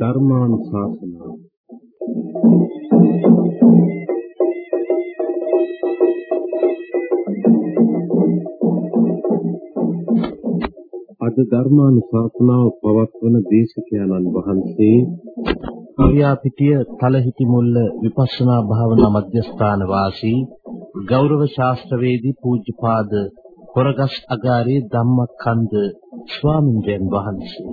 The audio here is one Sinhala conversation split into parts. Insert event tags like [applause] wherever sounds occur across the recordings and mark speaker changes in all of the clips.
Speaker 1: ධර්මානුශාසනාව. අද ධර්මානුශාසනාව පවත්වන දේශකයන්න් වහන්සේ
Speaker 2: කුරියාපිටිය තලහිටි මුල්ල විපස්සනා භාවනා මධ්‍යස්ථාන වාසී ගෞරව ශාස්ත්‍රවේදී පූජ්‍යපාද කොරගස් අගාරේ ධම්මකන්ද ස්වාමින්දයන් වහන්සේ.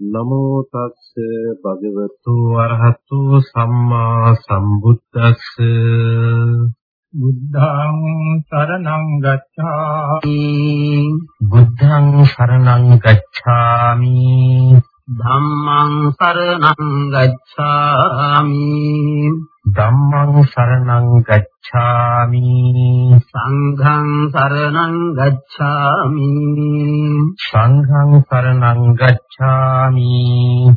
Speaker 1: නමෝ තස්ස භගවතු අරහතු සම්මා සම්බුද්දස්ස.
Speaker 3: බුද්ධං සරණං ගච්ඡාමි.
Speaker 2: බුද්ධං සරණං ගච්ඡාමි
Speaker 3: ධම්මං සරණං ගච්ඡාමි.
Speaker 2: ධම්මං සරණං ගච්ඡාමි.
Speaker 3: සංඝං සරණං ගච්ඡාමි.
Speaker 2: සංඝං සරණං ගච්ඡාමි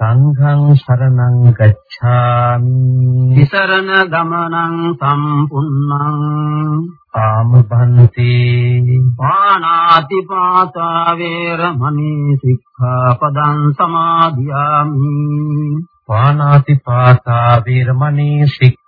Speaker 2: සංඝං සරණං ගච්ඡාමි.
Speaker 3: විසරණ ගමනං සම්පුන්නං
Speaker 2: ආමභන්තේ.
Speaker 3: පානාති පාතා වේරමණී සික්ඛාපදං සමාදියාමි.
Speaker 2: පානාති පාතා වීරමණී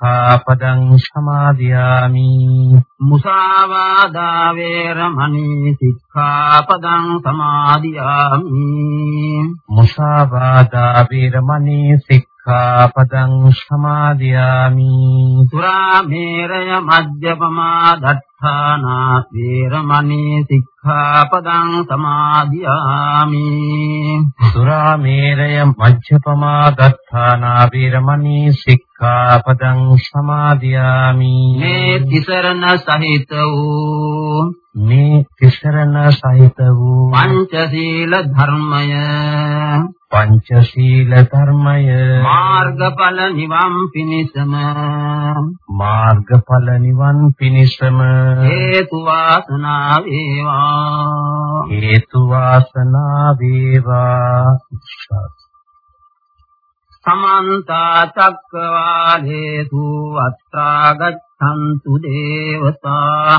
Speaker 2: සික්ඛාපදං සමාදියාමි.
Speaker 3: මුසාවාදා වේරමණී සික්ඛාපදං සමාදියාමි.
Speaker 2: මුසාවාදා වීරමණී සික්ඛාපදං සමාදියාමි.
Speaker 3: සුරාමේරය මජ්ජපමා දත්තානා වේරමණී සික්ඛාපදං සමාදියාමි.
Speaker 2: සුරාමේරය මජ්ජපමා දත්තානා වීරමණී සික්ඛාපදං සමාදියාමි.
Speaker 3: මේ තිසරණ සහිත වූ
Speaker 2: මේ තිසරණ සහිත වූ
Speaker 3: පංචශීල ධර්මය
Speaker 2: පංචශීල ධර්මය.
Speaker 3: මාර්ගඵල නිවන් පිණිසම.
Speaker 2: මාර්ගඵල නිවන් පිණිසම.
Speaker 3: හේතු වාසනා වේවා.
Speaker 2: හේතු වාසනා වේවා.
Speaker 3: සමන්ත චක්කවාලේසු අත්‍රා ගච්ඡන්තු දේවතා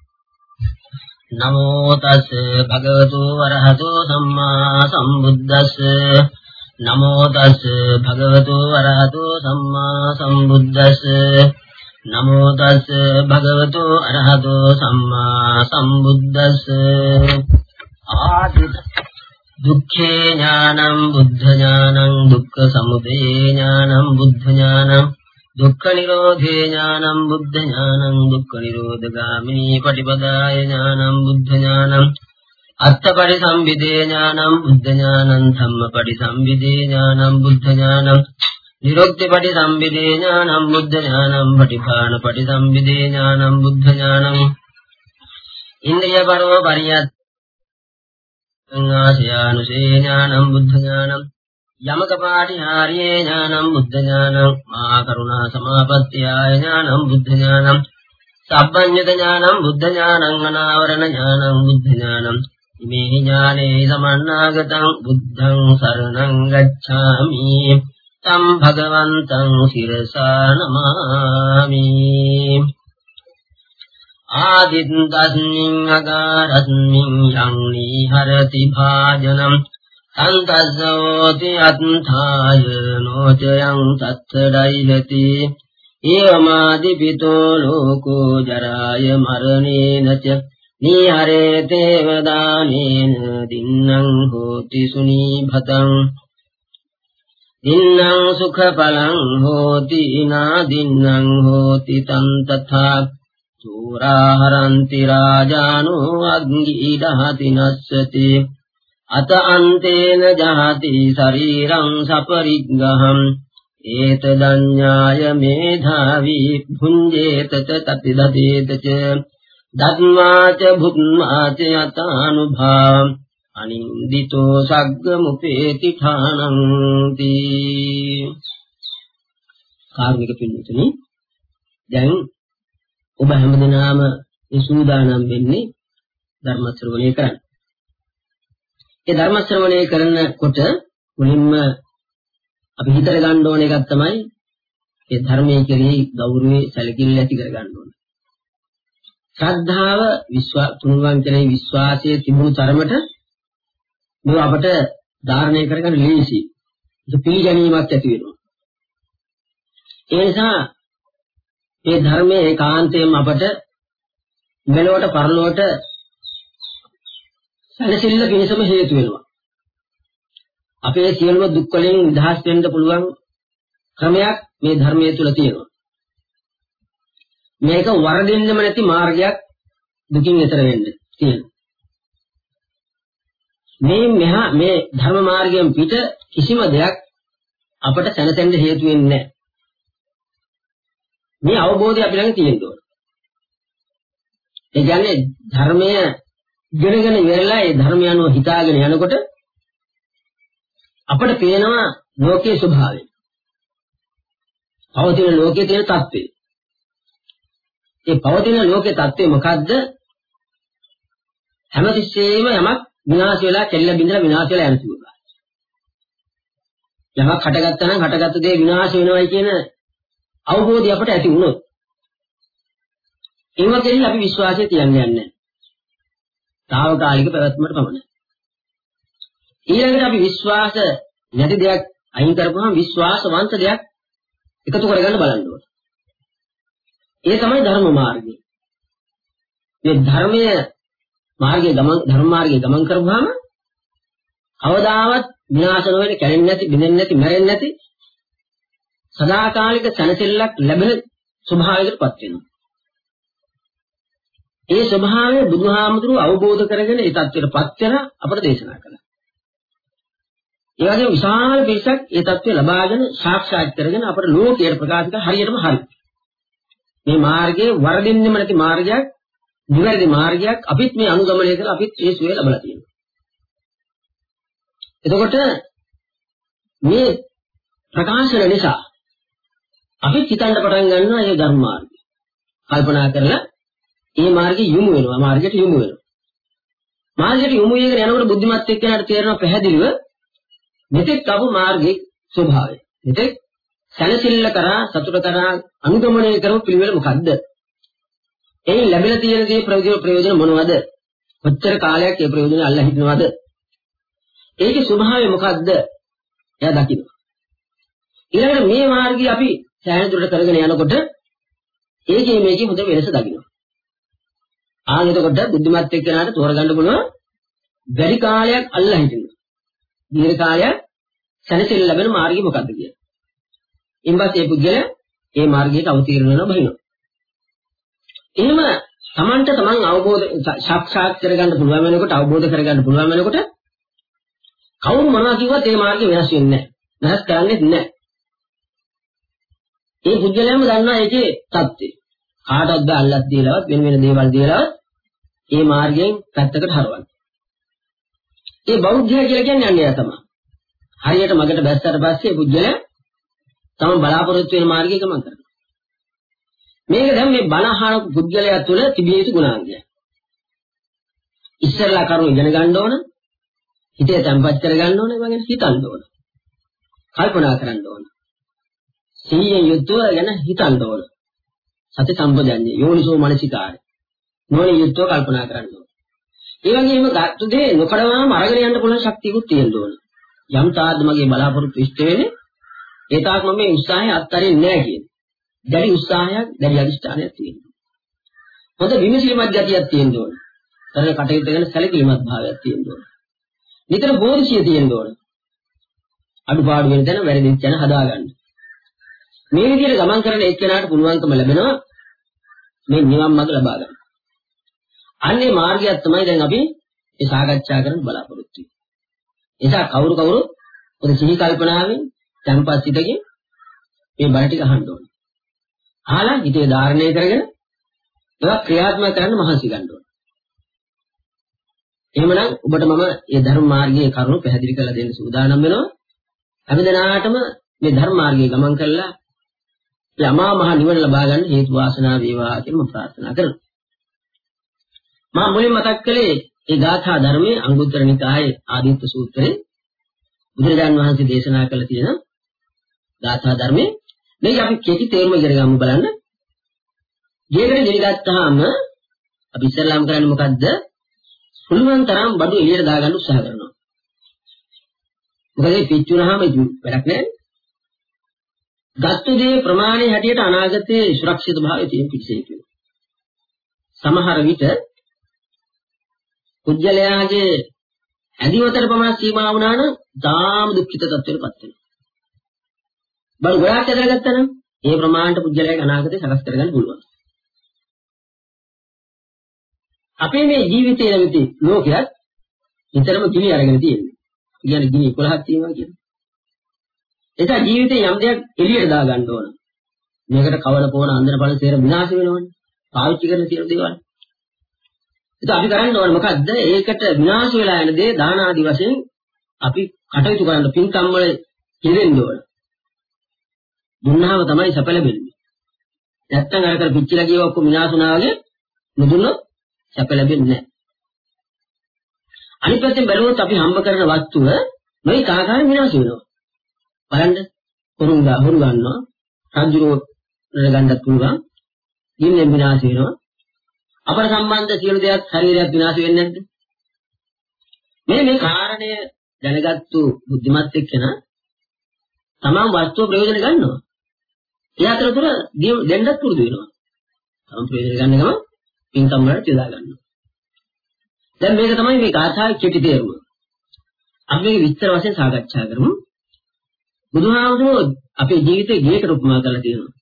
Speaker 4: නමෝ තස් භගවතු වරහතෝ සම්මා සම්බුද්දස්ස. නමෝ තස් භගවතු වරහතෝ සම්මා සම්බුද්දස්ස. නමෝ තස් භගවතු අරහතෝ සම්මා සම්බුද්දස්ස. ආදි දුක්ඛේ ඥානං බුද්ධ ඥානං දුක්ඛ සමුදය ඥානං බුද්ධ ඥානං. දුක්ඛ නිරෝධේ ඥානං බුද්ධ ඥානං දුක්ඛ නිරෝධගාමිනී පටිපදාය ඥානං බුද්ධ ඥානං අත්තපටි සම්විදේ ඥානං බුද්ධ ඥානං ධම්මපටි සම්විදේ ඥානං බුද්ධ ඥානං නිරොක්තිපටි සම්විදේ ඥානං බුද්ධ ඥානං පටිභානපටි සම්විදේ ඥානං බුද්ධ ඥානං ඉන්ද්‍රිය පරම පරියත් ආසියානුසේ ඥානං බුද්ධ ඥානං යමක පාටිහාරියේ ඥානං බුද්ධ ඥානං මහා කරුණා සමාපත්තියාය ඥානං බුද්ධ ඥානං සබ්බඤ්ඤත ඥානං බුද්ධ ඥානං අනාවරණ ඥානං බුද්ධ ඥානං. ඉමේ ඥානේ සමන්නාගතං බුද්ධං සරණං ගච්ඡාමි. තම් භගවන්තං සිරසා නමාමි. ආදිත්තස්මින් අගාරස්මින් යං නීහරති භාජනම් අන්තස්සෝති අත්ථාය නොචයං තත්තරයිලති ඒවමාදිපිතෝ ලෝකෝ ජරාය මරණේන ච නීහරේ දේවදානේන දින්නම් හෝති සුනීභතං. දින්නම් සුඛඵලං හෝති නා දින්නම් හෝති තං තථා. චෝරාහරන්ති රාජානෝ අග්ගීඩහති නස්සති. අත අන්තේන ජහති ශරීරං සපරිග්ගහම් ඒතදඤ්ඤාය මේධාවි භුඤ්ජේත තතිදදේත ච ධම්මාච භුත්මාච යතානුභාවම් අනින්දිතෝ සග්ග මුපේති ඨානං කාර්මික පින්නතුනි දැන් ඔබ හැමදෙනාම මේ සූදානම් වෙන්නේ ධර්ම ශ්‍රවණය කරන්න. ඒ ධර්ම ශ්‍රවණය කරනකොට මුලින්ම අපි හිතට ගන්න ඕන එකක් තමයි ඒ ධර්මයේ කෙරෙහි ගෞරවයේ සැලකිල්ල ඇති කර ගන්න ඕන. ශ්‍රද්ධාව විශ්වා තුන්වන් කෙරෙහි විශ්වාසයේ තිබුණු තරමට මේව අපට ධාරණය කරගන්න ලේසි. ඒක පිළිගැනීමක් ඇති වෙනවා. ඒ නිසා මේ ධර්මයේ ඒකාන්තයෙන්ම අපට මෙලොවට පරලොවට සැලසිල්ල පිණිසම හේතු වෙනවා. අපේ සියලුම දුක් වලින් නිදහස් වෙන්න පුළුවන් ක්‍රමයක් මේ ධර්මයේ තුල තියෙනවා. මේක වරදින්නෙම නැති මාර්ගයක් දුකින් එතර වෙන්න තියෙනවා. මේ මෙහා මේ ධර්ම මාර්ගයෙන් පිට කිසිම දෙයක් අපට සැනසෙන්න හේතු වෙන්නේ නැහැ. මේ අවබෝධය අපි ළඟ තියෙන්න ඕන. ඒ කියන්නේ ධර්මය ඉගෙනගෙන ඉවරලා ඒ ධර්මය අනුව හිතාගෙන යනකොට අපට පේනවා ලෝකයේ ස්වභාවය. පවතින ලෝකයේ තියෙන தත්ත්වය. ඒ පවතින ලෝකයේ தත්ත්වය මොකද්ද? හැමතිස්සෙම යමක් විනාශ වෙලා කෙල්ල බින්දලා විනාශ වෙලා යන සුළුයි. යමක් හටගත්තා නම් හටගත්ත දේ විනාශ වෙනවයි කියන අවබෝධය අපට ඇති වුණොත් ඒව කෙරෙහි අපි විශ්වාසය තියන්නේ නැහැ. తాවකාලික පැවැත්මකට පමණයි. ඊළඟට අපි විශ්වාස නැති දෙයක් අයින් කරපුවම විශ්වාසවන්ත දෙයක් එකතු කරගන්න බලන්න ඕනේ. ඒ තමයි ධර්ම මාර්ගය. මේ ධර්මයේ මාර්ගයේ ගමන් ධර්ම මාර්ගයේ ගමන් කරපුවාම කවදාවත් විනාශ නොවෙන කැරෙන්නේ නැති, බිඳෙන්නේ නැති, මැරෙන්නේ නැති සදාකාලික සැනසෙල්ලක් ලැබෙන ස්වභාවයකටපත් වෙනවා. ඒ ස්වභාවය බුදුහාමුදුරුව අවබෝධ කරගෙන ඒ தත්ත්වයටපත් වෙන අපට දේශනා කළා. ඒ වගේම විශාල පිරිසක් ඒ தත්ත්වය ලබාගෙන සාක්ෂාත් කරගෙන අපට ලෝකයට ප්‍රකාශ කර හරියටම හරි. මේ මාර්ගයේ වරදින්නෙම නැති මාර්ගයක්, නිවැරදි මාර්ගයක් අපිත් මේ අනුගමනය කරලා අපිත් ඒ සුවය ලබලා තියෙනවා. එතකොට මේ ප්‍රකාශන නිසා අපි හිතන්න පටන් ගන්නවා මේ ධර්ම මාර්ගය. කල්පනා කරලා ඒ මාර්ගෙ යොමු වෙනවා මාර්ගයට යොමු වෙනවා. මාර්ගයට යොමු වෙගෙන යනකොට බුද්ධිමත් එක්කනට තේරෙනවා පැහැදිලිව මෙතෙක් ආපු මාර්ගයේ ස්වභාවය. මෙතෙක් සැලසිල්ල කරා සතුට කරා අනුගමනය කරපු පිළිවෙල මොකද්ද? එයින් ලැබිලා තියෙන දේ ප්‍රයෝජන ප්‍රයෝජන මොනවද? කොච්චර කාලයක් ඒ ප්‍රයෝජන අල්ලා හිටිනවද? ඒකේ ස්වභාවය මොකද්ද? එයා දකින්න. ඊළඟට මේ මාර්ගය අපි සෑහෙන දුරට කරගෙන යනකොට ඒකේ මේකේ හොඳ වෙනස දකින්න. ආන් එතකොට බුද්ධිමත් එක්කනට තෝරගන්න පුළුවන් වැඩි කාලයක් අල්ලා හිටින්න. දීර්ඝ කාලයක් සැලසෙල්ල ලැබෙන මාර්ගය මොකක්ද කියලා. ඉන්පස්සේ මේ පුද්ගලයා මේ මාර්ගයට අවතීර්ණ වෙනවා බහිනවා. එහෙම Tamanට Taman අවබෝධ සාක්ෂාත් කරගන්න පුළුවන් වෙනකොට අවබෝධ කරගන්න පුළුවන් වෙනකොට කවුරු මොනවා කිව්වත් ඒ මාර්ගය වෙනස් වෙන්නේ නැහැ. වෙනස් කරන්නේ නැහැ. ඒ පුද්ගලයාම දන්නා ඒකේ தත්ත්වය. කාටවත් බෑ අල්ලස් දීලවත් වෙන වෙන දේවල් දීලවත් ඒ මාර්ගයෙන් පැත්තකට හරවන්න. ඒ බෞද්ධය කියලා කියන්නේ අන්නේ තමයි. හරියට මගට බැස්සට පස්සේ පුජ්‍යල තම බලාපොරොත්තු වෙන මාර්ගය ගමන් කරනවා. මේක දැන් මේ බණහන පුජ්‍යලයා තුළ තිබිය යුතු ගුණාංගය. ඉස්සෙල්ලා කරුණ ඉගෙන ගන්න ඕන. හිතේ තැම්පත් කර ගන්න ඕන, ඒ වගේම හිතන්න ඕන. කල්පනා කරන්න ඕන. සීයෙන් යුතුව ගැන හිතන්න ඕන. සති සම්පජඤ්ඤය යෝනිසෝ මනසිකාරය. නොවන යුතුව කල්පනා කරන්න ඕන. ඒ වගේම ගත්ත දේ නොකඩවාම අරගෙන යන්න පුළුවන් ශක්තියකුත් තියෙන්න ඕන. යම් තාද්ද මගේ බලාපොරොත්තු ඉෂ්ට වෙන්නේ ඒ තාක් මම මේ උත්සාහය අත්හරින්නේ නැහැ කියන්නේ. දැඩි උත්සාහයක්, දැඩි අදිෂ්ඨානයක් තියෙනවා. හොඳ විමසිලිමත් ගතියක් තියෙන්න ඕන. කරන කටයුතු ගැන සැලකිලිමත් භාවයක් තියෙන්න ඕන. නිතර බෝධිසිය තියෙන්න ඕන. අඩුපාඩු වෙන තැන වැරදි තැන හදාගන්න. මේ විදිහට ගමන් කරන එක්කෙනාට පුළුවන්කම ලැබෙනවා මේ නිවන් මඟ ලබා ගන්න. අන්නේ මාර්ගයක් තමයි දැන් අපි මේ සාකච්ඡා කරන්න බලාපොරොත්තු වෙන්නේ. නිසා කවුරු කවුරු ඔය සිහි කල්පනාවෙන් තැන්පත් සිටගෙන මේ බණ ටික අහන්න ඕනේ. අහලා හිතේ ධාරණය කරගෙන ඒවා ක්‍රියාත්මක කරන්න මහන්සි ගන්න ඕනේ. එහෙමනම් ඔබට මම මේ ධර්ම මාර්ගයේ කරුණු පැහැදිලි කරලා දෙන්න සූදානම් වෙනවා. හැමදෙනාටම මේ ධර්ම මාර්ගයේ ගමන් කළා යමා මහ නිවන ලබා ගන්න හේතු වාසනා වේවා කියලා මම ප්‍රාර්ථනා කරනවා. මම මුලින් මතක් කළේ ඒ ගාථා ධර්මයේ අංගුත්තර නිකායේ ආදිත්‍ය සූත්‍රයේ බුදුරජාන් වහන්සේ දේශනා කළ තියෙන ගාථා ධර්මයේ මේක අපි කෙටි තේරුම ඉගෙන ගමු බලන්න. ජීවිතේ ගෙනිගත්තාම අපි ඉස්සල්ලාම් කරන්නේ මොකද්ද? පුළුවන් තරම් බඩු එළියට දාගන්න උත්සාහ කරනවා. මොකද මේ පිච්චුනහම වැඩක් නැහැ. ගත්ත දේ ප්‍රමාණය හැටියට අනාගතයේ සුරක්ෂිත භාවය තියෙන පිටසේ කියනවා. සමහර විට කුජලයාගේ ඇදිවතර පමණ සීමා වුණා නම් දාම දුක්ඛිත තත්ත්වයකටපත් වෙනවා. බල ගොඩාක් ඇදලා ගත්තා නම් ඒ ප්‍රමාණයට කුජලයාගේ අනාගතය සකස් කරගන්න පුළුවන්. අපේ මේ ජීවිතයේ නැමැති ලෝකයක් නිතරම කිලි අරගෙන තියෙනවා. කියන්නේ ගිනි 11ක් තියෙනවා කියන්නේ. ඒක ජීවිතේ යම් දෙයක් එළියට දා ගන්න ඕන. මේකට කවර පොන අන්දර බල සේර විනාශ වෙනවනේ. පාවිච්චි කරන සියලු දේවල්. ඒක අපි කරන්න ඕන මොකද්ද? ඒකට විනාශ වෙලා යන දේ දාන ආදි වශයෙන් අපි කටයුතු කරන්න පින්කම් වල යෙදෙන්න ඕන. දුන්නාම තමයි සැප ලැබෙන්නේ. නැත්තම් අර කර පිච්චිලා ගියව ඔක්කොම විනාශ වුණා වගේ නුදුන්නොත් සැප ලැබෙන්නේ නැහැ. අනිත් පැත්තෙන් බැලුවොත් අපි හම්බ කරන වස්තුව මේ කාකාරයෙන් විනාශ වෙනවා. බලන්න හොරුංගා හොරු ගන්නවා. රජුරෝ ගන්නත් පුළුවන්. ගින්නෙන් විනාශ වෙනවා. අපර සම්බන්ධ සියලු දෙයක් ශරීරයක් විනාශ වෙන්නේ නැද්ද? මේ මේ කාරණය දැනගත්තු බුද්ධිමත් එක්කෙනා තමන් වස්තුව ප්‍රයෝජන ගන්නවා. ඒ අතරතුර දෙන්නත් පුරුදු වෙනවා. තමන් ප්‍රයෝජන ගන්න ගමන් පින්කම් වලට යොදා ගන්නවා. දැන් මේක තමයි මේ ගාථාවේ කෙටි තේරුම අපි මේක විස්තර වශයෙන් සාකච්ඡා කරමු. බුදුහාමුදුරුවෝ අපේ ජීවිතේ ගියකට උපමා කරලා තියෙනවා.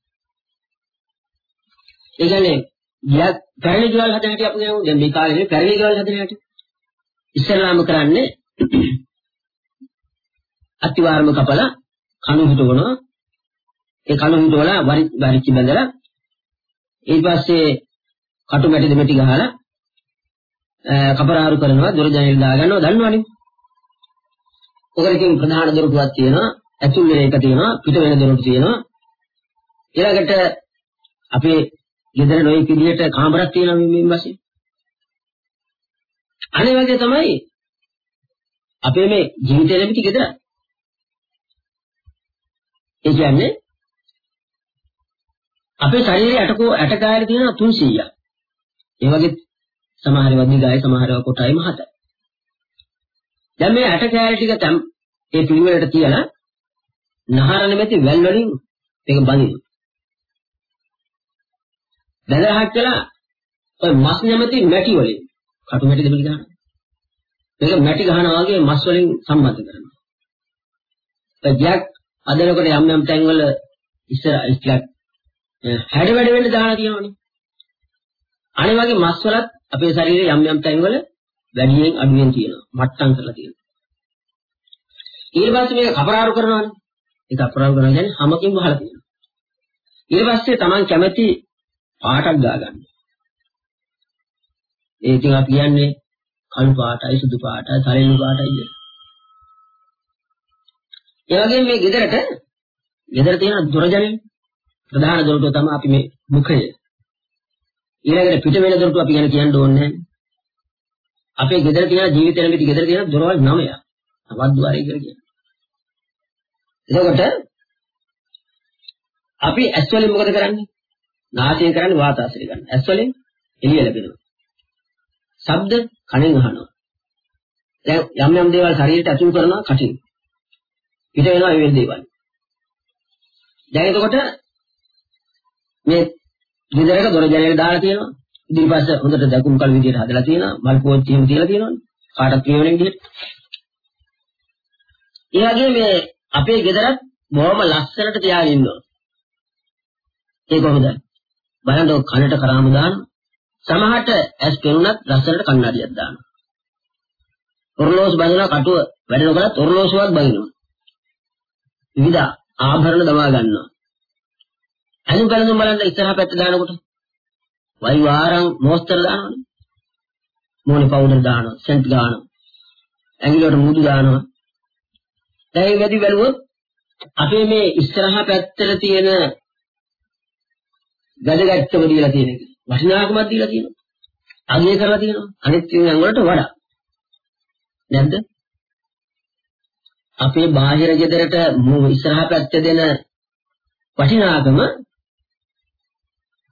Speaker 4: ඒ කියන්නේ ගියක් පැරණි ගෙවල් හදන හැටි අපි කියමු. දැන් මේ කාලේ පැරණි ගෙවල් හදන හැටි. ඉස්සෙල්ලාම කරන්නේ [clears throat] අතිවාරම කපලා කණු හිටවනවා. ඒ කණු හිටවලා වරිච්චි බඳලා ඊට පස්සේ කටු මැටි දෙමැටි ගහලා කපරාරු කරනවා දොර ජනෙල් දාගන්නවා දන්නවනේ. ඔකරකින් ප්‍රධාන දොරටුවක් තියෙනවා ඇතුල් වෙන එක තියෙනවා පිට වෙන දොරටු තියෙනවා ඊළඟට අපේ ගෙදර නොයෙක් විදිහට කාමරක් තියෙනවා මේ වශයෙන් අනේ වගේ තමයි අපේ මේ ජීවිතය ලැබිටි ගෙදර ඒ කියන්නේ අපේ ශරීරයේ ඇටකෝ ඇටකායල තියෙනවා 300ක්. ඒ වගේ සමහර ඒවා දිගයි සමහර ඒවා කොටයි මහතයි. දැන් මේ ඇටකායල ටික තම් ඒ පිළිවෙලට තියලා නහර නැමැති වැල් වලින් ඒක බඳිනවා. බැලහක් කළා ඔය මස් නැමැති මැටි වලින් කටු මැටි දෙබිලි ගන්නවා. මේක මැටි ගහනවා වගේ මස් වලින් සම්බන්ධ කරනවා. ඒ ගියක් අදනකොට යම් යම් තැන්වල ඉස්සර ඉස්ලක් හැඩ වැඩ වෙන්න දාලා තියෙනවනේ. අනේ වගේ මස් වලත් අපේ ශරීරයේ යම් යම් තැන්වල වැඩියෙන් අඩුවෙන් තියෙනවා. මට්ටම් කරලා තියෙනවා. ඊට පස්සේ මේක කපරාරු කරනවානේ. ඒක අපරාරු කරනවා කියන්නේ හැමකින් වහලා තියෙනවා. ඊට පස්සේ Taman කැමති පාටක් දාගන්න. ඒ ඉතින් අපි කියන්නේ කළු පාටයි සුදු පාටයි සරෙලු පාටයි කියන. ඒ වගේම මේ ගෙදරට ගෙදර තියෙන දොරජනේ ප්‍රධාන දොරටුව තමයි අපි මේ මුඛය. ඊළඟට පිට වෙන දොරටුව අපි ගැන කියන්න ඕනේ නැහැ. අපේ ගෙදර තියෙන ජීවිතේ නැමැති ගෙදර තියෙන දොරවල් 9ක්. අවද්වාරය කියලා කියනවා. එතකොට අපි ඇස් වලින් මොකද කරන්නේ? නාසයෙන් කරන්නේ වාතාශ්‍රය ගන්න. ඇස් වලින් එළිය ලැබෙනවා. ශබ්ද කනෙන් අහනවා. දැන් යම් යම් දේවල් ශරීරයට ඇතුල් කරනවා කටින්. පිට වෙනවා ඒ දේවල්. දැන් එතකොට මේ ගෙදරක දොර ජනේල දාලා තියෙනවා. ඉදිරිපස්ස හොඳට දකුණු කල විදියට හදලා තියෙනවා. මල් පෝච්චි එහෙම තියලා තියෙනවනේ. කාටත් ප්‍රිය වෙන විදියට. ඒ වගේ මේ අපේ ගෙදරත් බොහොම ලස්සනට තියාගෙන ඉන්නවා. ඒ කොහොමද? බලන්න ඔය කනට කරාම දානවා. සමහරට ඇස් පෙනුනත් ලස්සනට කණ්ණාඩියක් දානවා. ඔරලෝස් බඳිනවා කටුව වැඩනකොටත් ඔරලෝසුවක් බඳිනවා. විවිධ ආභරණ දමා ගන්නවා. අනිත් බලන්න බලන්න ඉස්සරහ පැත්ත දානකොට වයි වාරම් මොස්තර දානවනේ. මොනේ පවුඩර් දානවා, සෙන්ට් දානවා. ඇඟිලට මුදු දානවා. දැන් වැඩි බැලුවොත් අපේ මේ ඉස්සරහා පැත්තට තියෙන ගදගැත්තම දීලා තියෙන එක. වටිනාකමක් දීලා තියෙනවා. අගය කරලා තියෙනවා. අනිත් ඉංගන් වලට වඩා. නැද්ද? අපේ බාහිර ගෙදරට ඉස්සරහා පැත්ත දෙන වටිනාකම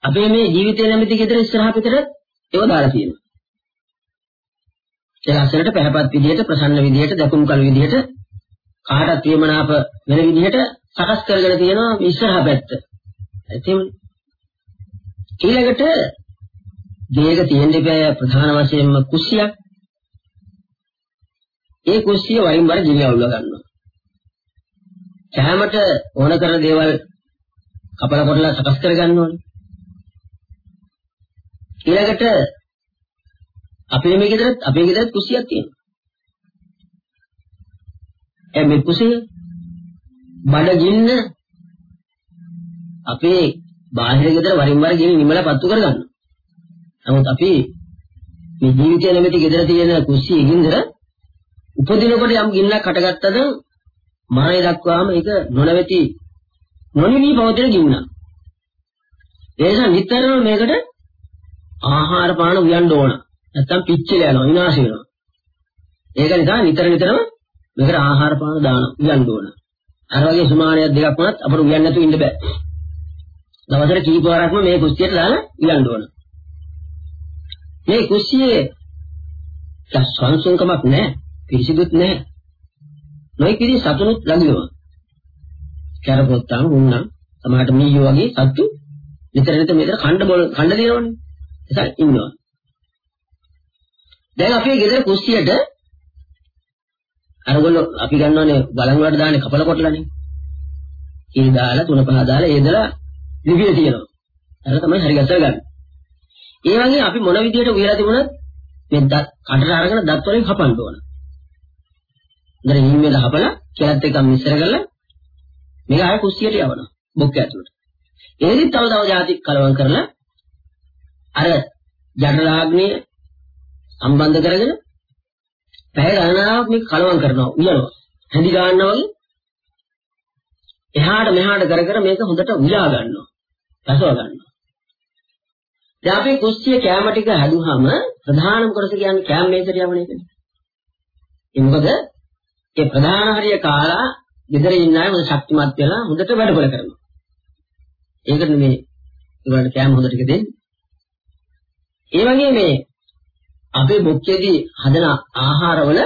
Speaker 4: අපේ මේ ජීවිතය නැමැති ගෙදර ඉස්සරහා පැත්තට ඒව දාලා තියෙනවා. ඒ ලස්සනට පැහැපත් විදියට ප්‍රසන්න විදියට දකුණු කල විදියට කාටත් ප්‍රියමනාප වෙන විදිහට සකස් කරගෙන තියෙනවා මේ ඉස්සරහා පැත්ත. එතෙම ඊළඟට ගේක තියෙන දෙපෑ ප්‍රධාන වශයෙන්ම කුස්සියක්. ඒ කුස්සිය වයින් වර ගිනි අවුල ගන්නවා. කැමට ඕන කරන දේවල් කපල කොටලා සකස් කර ගන්නවනේ. ඊළඟට අපේ මේ ගෙදරත් අපේ ගෙදරත් කුස්සියක් තියෙනවා. මේ කුසය බඩගින්න අපේ බාහිර ගෙදර වරින් වර ගෙන නිමල පත්තු කරගන්නවා. නමුත් අපි මේ ජීවිතය නැමැති ගෙදර තියෙන කුස්සිය ගින්දර උපදිනකොට යම් ගින්නක් හටගත්තද මරණය දක්වාම ඒක නොනවති නොනිමි පවතින ගින්නක්. ඒ නිසා නිතරම මේකට ආහාර පාන උයන්න ඕන. නැත්තම් පිච්චිලා යනවා විනාශ වෙනවා. ඒක නිසා නිතර නිතරම මේකට ආහාර පාන දාන උයන්න ඕන. අර වගේ සුමානයක් දෙකක් වුණත් අපිට උයන්න නැතුව ඉන්න බෑ. දවසට කීප වරක්ම මේ කුස්සියට දාලා උයන්න ඕන. මේ කුස්සියේ සංසුන්කමක් නැහැ, පිරිසිදුත් නැහැ. නොයි කිරි සතුනුත් ළඟිනවා. කැරපොත්තන් වුණා සමහරට මීයෝ වගේ සත්තු නිතර නිතර මේකට කණ්ඩ බොල කණ්ඩ දෙනවනේ. එසයි ඉන්නවා. දැන් අපේ ගෙදර කුස්සියට අරගොල්ලෝ අපි ගන්නවනේ බලන් වලට දාන්නේ කපල කොටලානේ. කී දාලා තුන පහ දාලා ඒදලා ලිපිය තියෙනවා. අර තමයි හරි ගැසල ගන්න. ඒ වගේ අපි මොන විදියට උයලා තිබුණත් මේ දත් කඩට අරගෙන දත් වලින් කපන්න ඕන. ඉතින් හිම් වල හපලා කෙලත් එකක් මිශ්‍ර කරලා මේක ආය කුස්සියට යවනවා. බොක්ක ඇතුළට. ඒකෙත් තව තව જાති කලවම් කරලා අර ජඩරාග්නිය සම්බන්ධ කරගෙන පැය ගණනාවක් මේක කලවම් කරනවා උයනවා. හැඳි ගන්නවා වගේ එහාට මෙහාට කර කර මේක හොඳට උයා ගන්නවා. රසව ගන්නවා. දැන් අපි කුස්සිය කැම ටික හැදුවාම ප්‍රධානම කොටස කියන්නේ කැම මේසට යවන එකනේ. ඒ මොකද ඒ ප්‍රධාන හරිය කාලා ගෙදර ඉන්න අය හොඳ ශක්තිමත් වෙලා හොඳට වැඩ කර කරනවා. ඒකට මේ ඒගොල්ලන්ට කෑම හොඳ ටික දෙන්නේ. ඒ වගේ මේ අපේ බොක්කේදී හදන ආහාරවල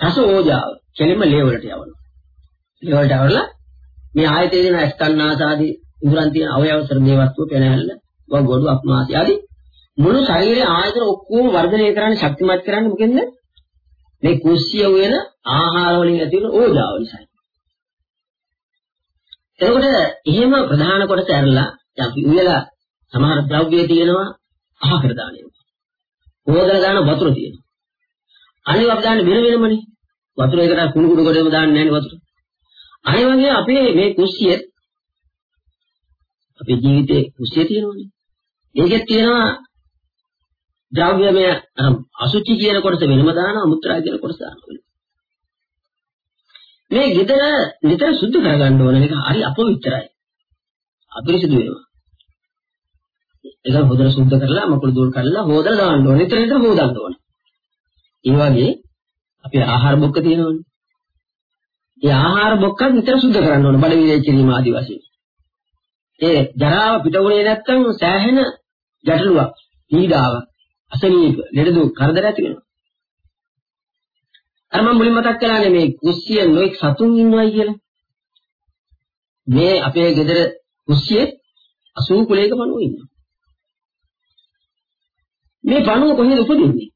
Speaker 4: රස ඕජාව කෙලින්ම ලේ වලට යවනවා. ලේ වලට යවලා මේ ආයතේ දෙන ස්කන්නාසාදී ඉඳුරන් තියෙන අවයව සර්මේ වස්තුව පෙනහැල්ල වගොඩු අප්මාසය ආදී මුළු ශරීරයේ ආයතන ඔක්කොම වර්ධනය කරන්න ශක්තිමත් කරන්න මොකෙන්ද මේ කුස්සිය වෙන ආහාර වලින් ඇති වෙන ඕජාව නිසා එතකොට එහෙම ප්‍රධාන කොටස ඇරලා දැන් අපි උයලා සමහර ද්‍රව්‍ය තියෙනවා අහකට දාන්නේ. හොදලා දාන වතුර තියෙනවා. අනිත් අපි දාන්නේ වෙන වෙනමනේ. වතුර එකට කුණු කුඩු කොටේම දාන්නේ නැහැ වතුර. අනිත් වගේ අපේ මේ කුස්සිය අපේ ජීවිතේ කුස්සිය තියෙනවනේ. ඒකෙත් තියෙනවා ද්‍රව්‍යමය අසුචි කියන කොටස වෙනම දානවා මුත්‍රා කියන කොටස දානවා. මේ ගෙදර නිතර සුද්ධ කරගන්න ඕන එක හරි අපවිත්‍රයි. අපිරිසිදු වෙනවා. ඒක හොදලා සුද්ධ කරලා මකුළු දූල් කරලා හොදලා දාන්න ඕනේ. නිතර නිතර හොදන්න ඕනේ. ඒ වගේ අපි ආහාර බොක්ක තියෙනවනේ. ඒ ආහාර බොක්ක නිතර සුද්ධ කරන්න ඕනේ බඩ විරේ කිරීම ආදි වශයෙන්. ඒ ජරාව පිටුනේ නැත්තම් සෑහෙන ගැටලුවක්, පීඩාවක්, අසනීප, ලෙඩ දුක්, කරදර ඇති වෙනවා. අර මම මුලින් මතක් කළානේ මේ කුස්සිය නොඑක් සතුන් ඉන්නවයි කියලා. මේ අපේ ගෙදර කුස්සියේ 80 කුලයක පණුව ඉන්නවා. මේ පණුව කොහෙද උපදින්නේ?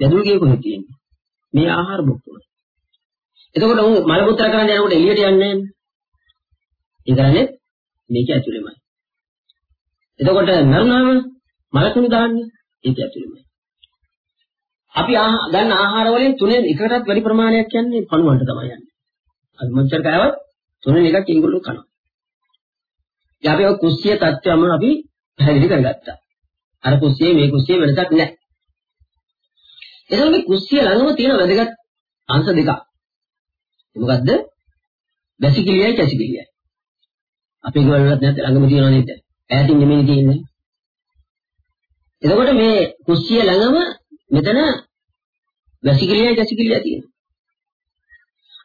Speaker 4: දැදුල්ගේ කොහෙද තියෙන්නේ? මේ ආහාර භුක්තුව. එතකොට උන් මල පුත්‍ර කරන්න යනකොට එළියට යන්නේ නැහැ. ඒ කරන්නේ මේක ඇතුළෙමයි. එතකොට නරුණාම මලකුණු දාන්නේ ඒක ඇතුළෙමයි. අපි ගන්න ආහාර වලින් තුනෙන් එකකටත් වැඩි ප්‍රමාණයක් යන්නේ පණුවන්ට තමයි යන්නේ. අපි මොච්චර කෑවත් තුනෙන් එකක් ඒගොල්ලෝ කනවා. ඉතින් අපි ඔය කුස්සිය තත්ත්වයම අපි පැහැදිලි කරගත්තා. අර කුස්සියේ මේ කුස්සියේ වෙනසක් නැහැ. එතකොට මේ කුස්සිය ළඟම තියෙන වැදගත් අංශ දෙකක්. මොකද්ද? වැසිකිළියයි කැසිකිළියයි. අපේ ගෙවල් වලත් නැත්නම් ළඟම තියෙනව නේද? ඈතින් නෙමෙයි තියෙන්නේ. එතකොට මේ කුස්සිය ළඟම මෙතන වැසිකිළියයි කැසිකිළියයි තියෙනවා.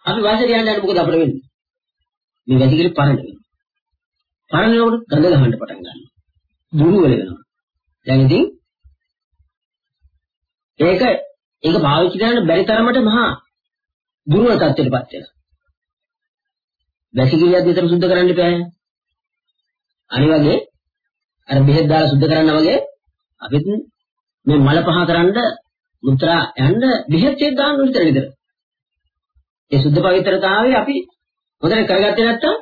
Speaker 4: අපි වාසයට යන්න යන මොකද අපිට වෙන්නේ? මේ වැසිකිළි පරණ වෙනවා. පරණ වෙනකොට ගඳ ගහන්න පටන් ගන්නවා. දුර්වල වෙනවා. දැන් ඉතින් ඒක ඒක පාවිච්චි කරන්න බැරි තරමට මහා දුර්වල තත්ත්වයකටපත් වෙනවා. වැසිකිළියක් විතර සුද්ධ කරන්න බෑ. අනිවාර්යයෙන් අර බෙහෙත් දාලා සුද්ධ කරනවා වගේ අපිත් මේ මල පහ කරන්න මුත්‍රා යන්න බෙහෙත් එක දාන්න විතර විතර. ඒ සුද්ධ පවිත්‍රතාවය අපි හොඳට කරගත්තේ නැත්තම්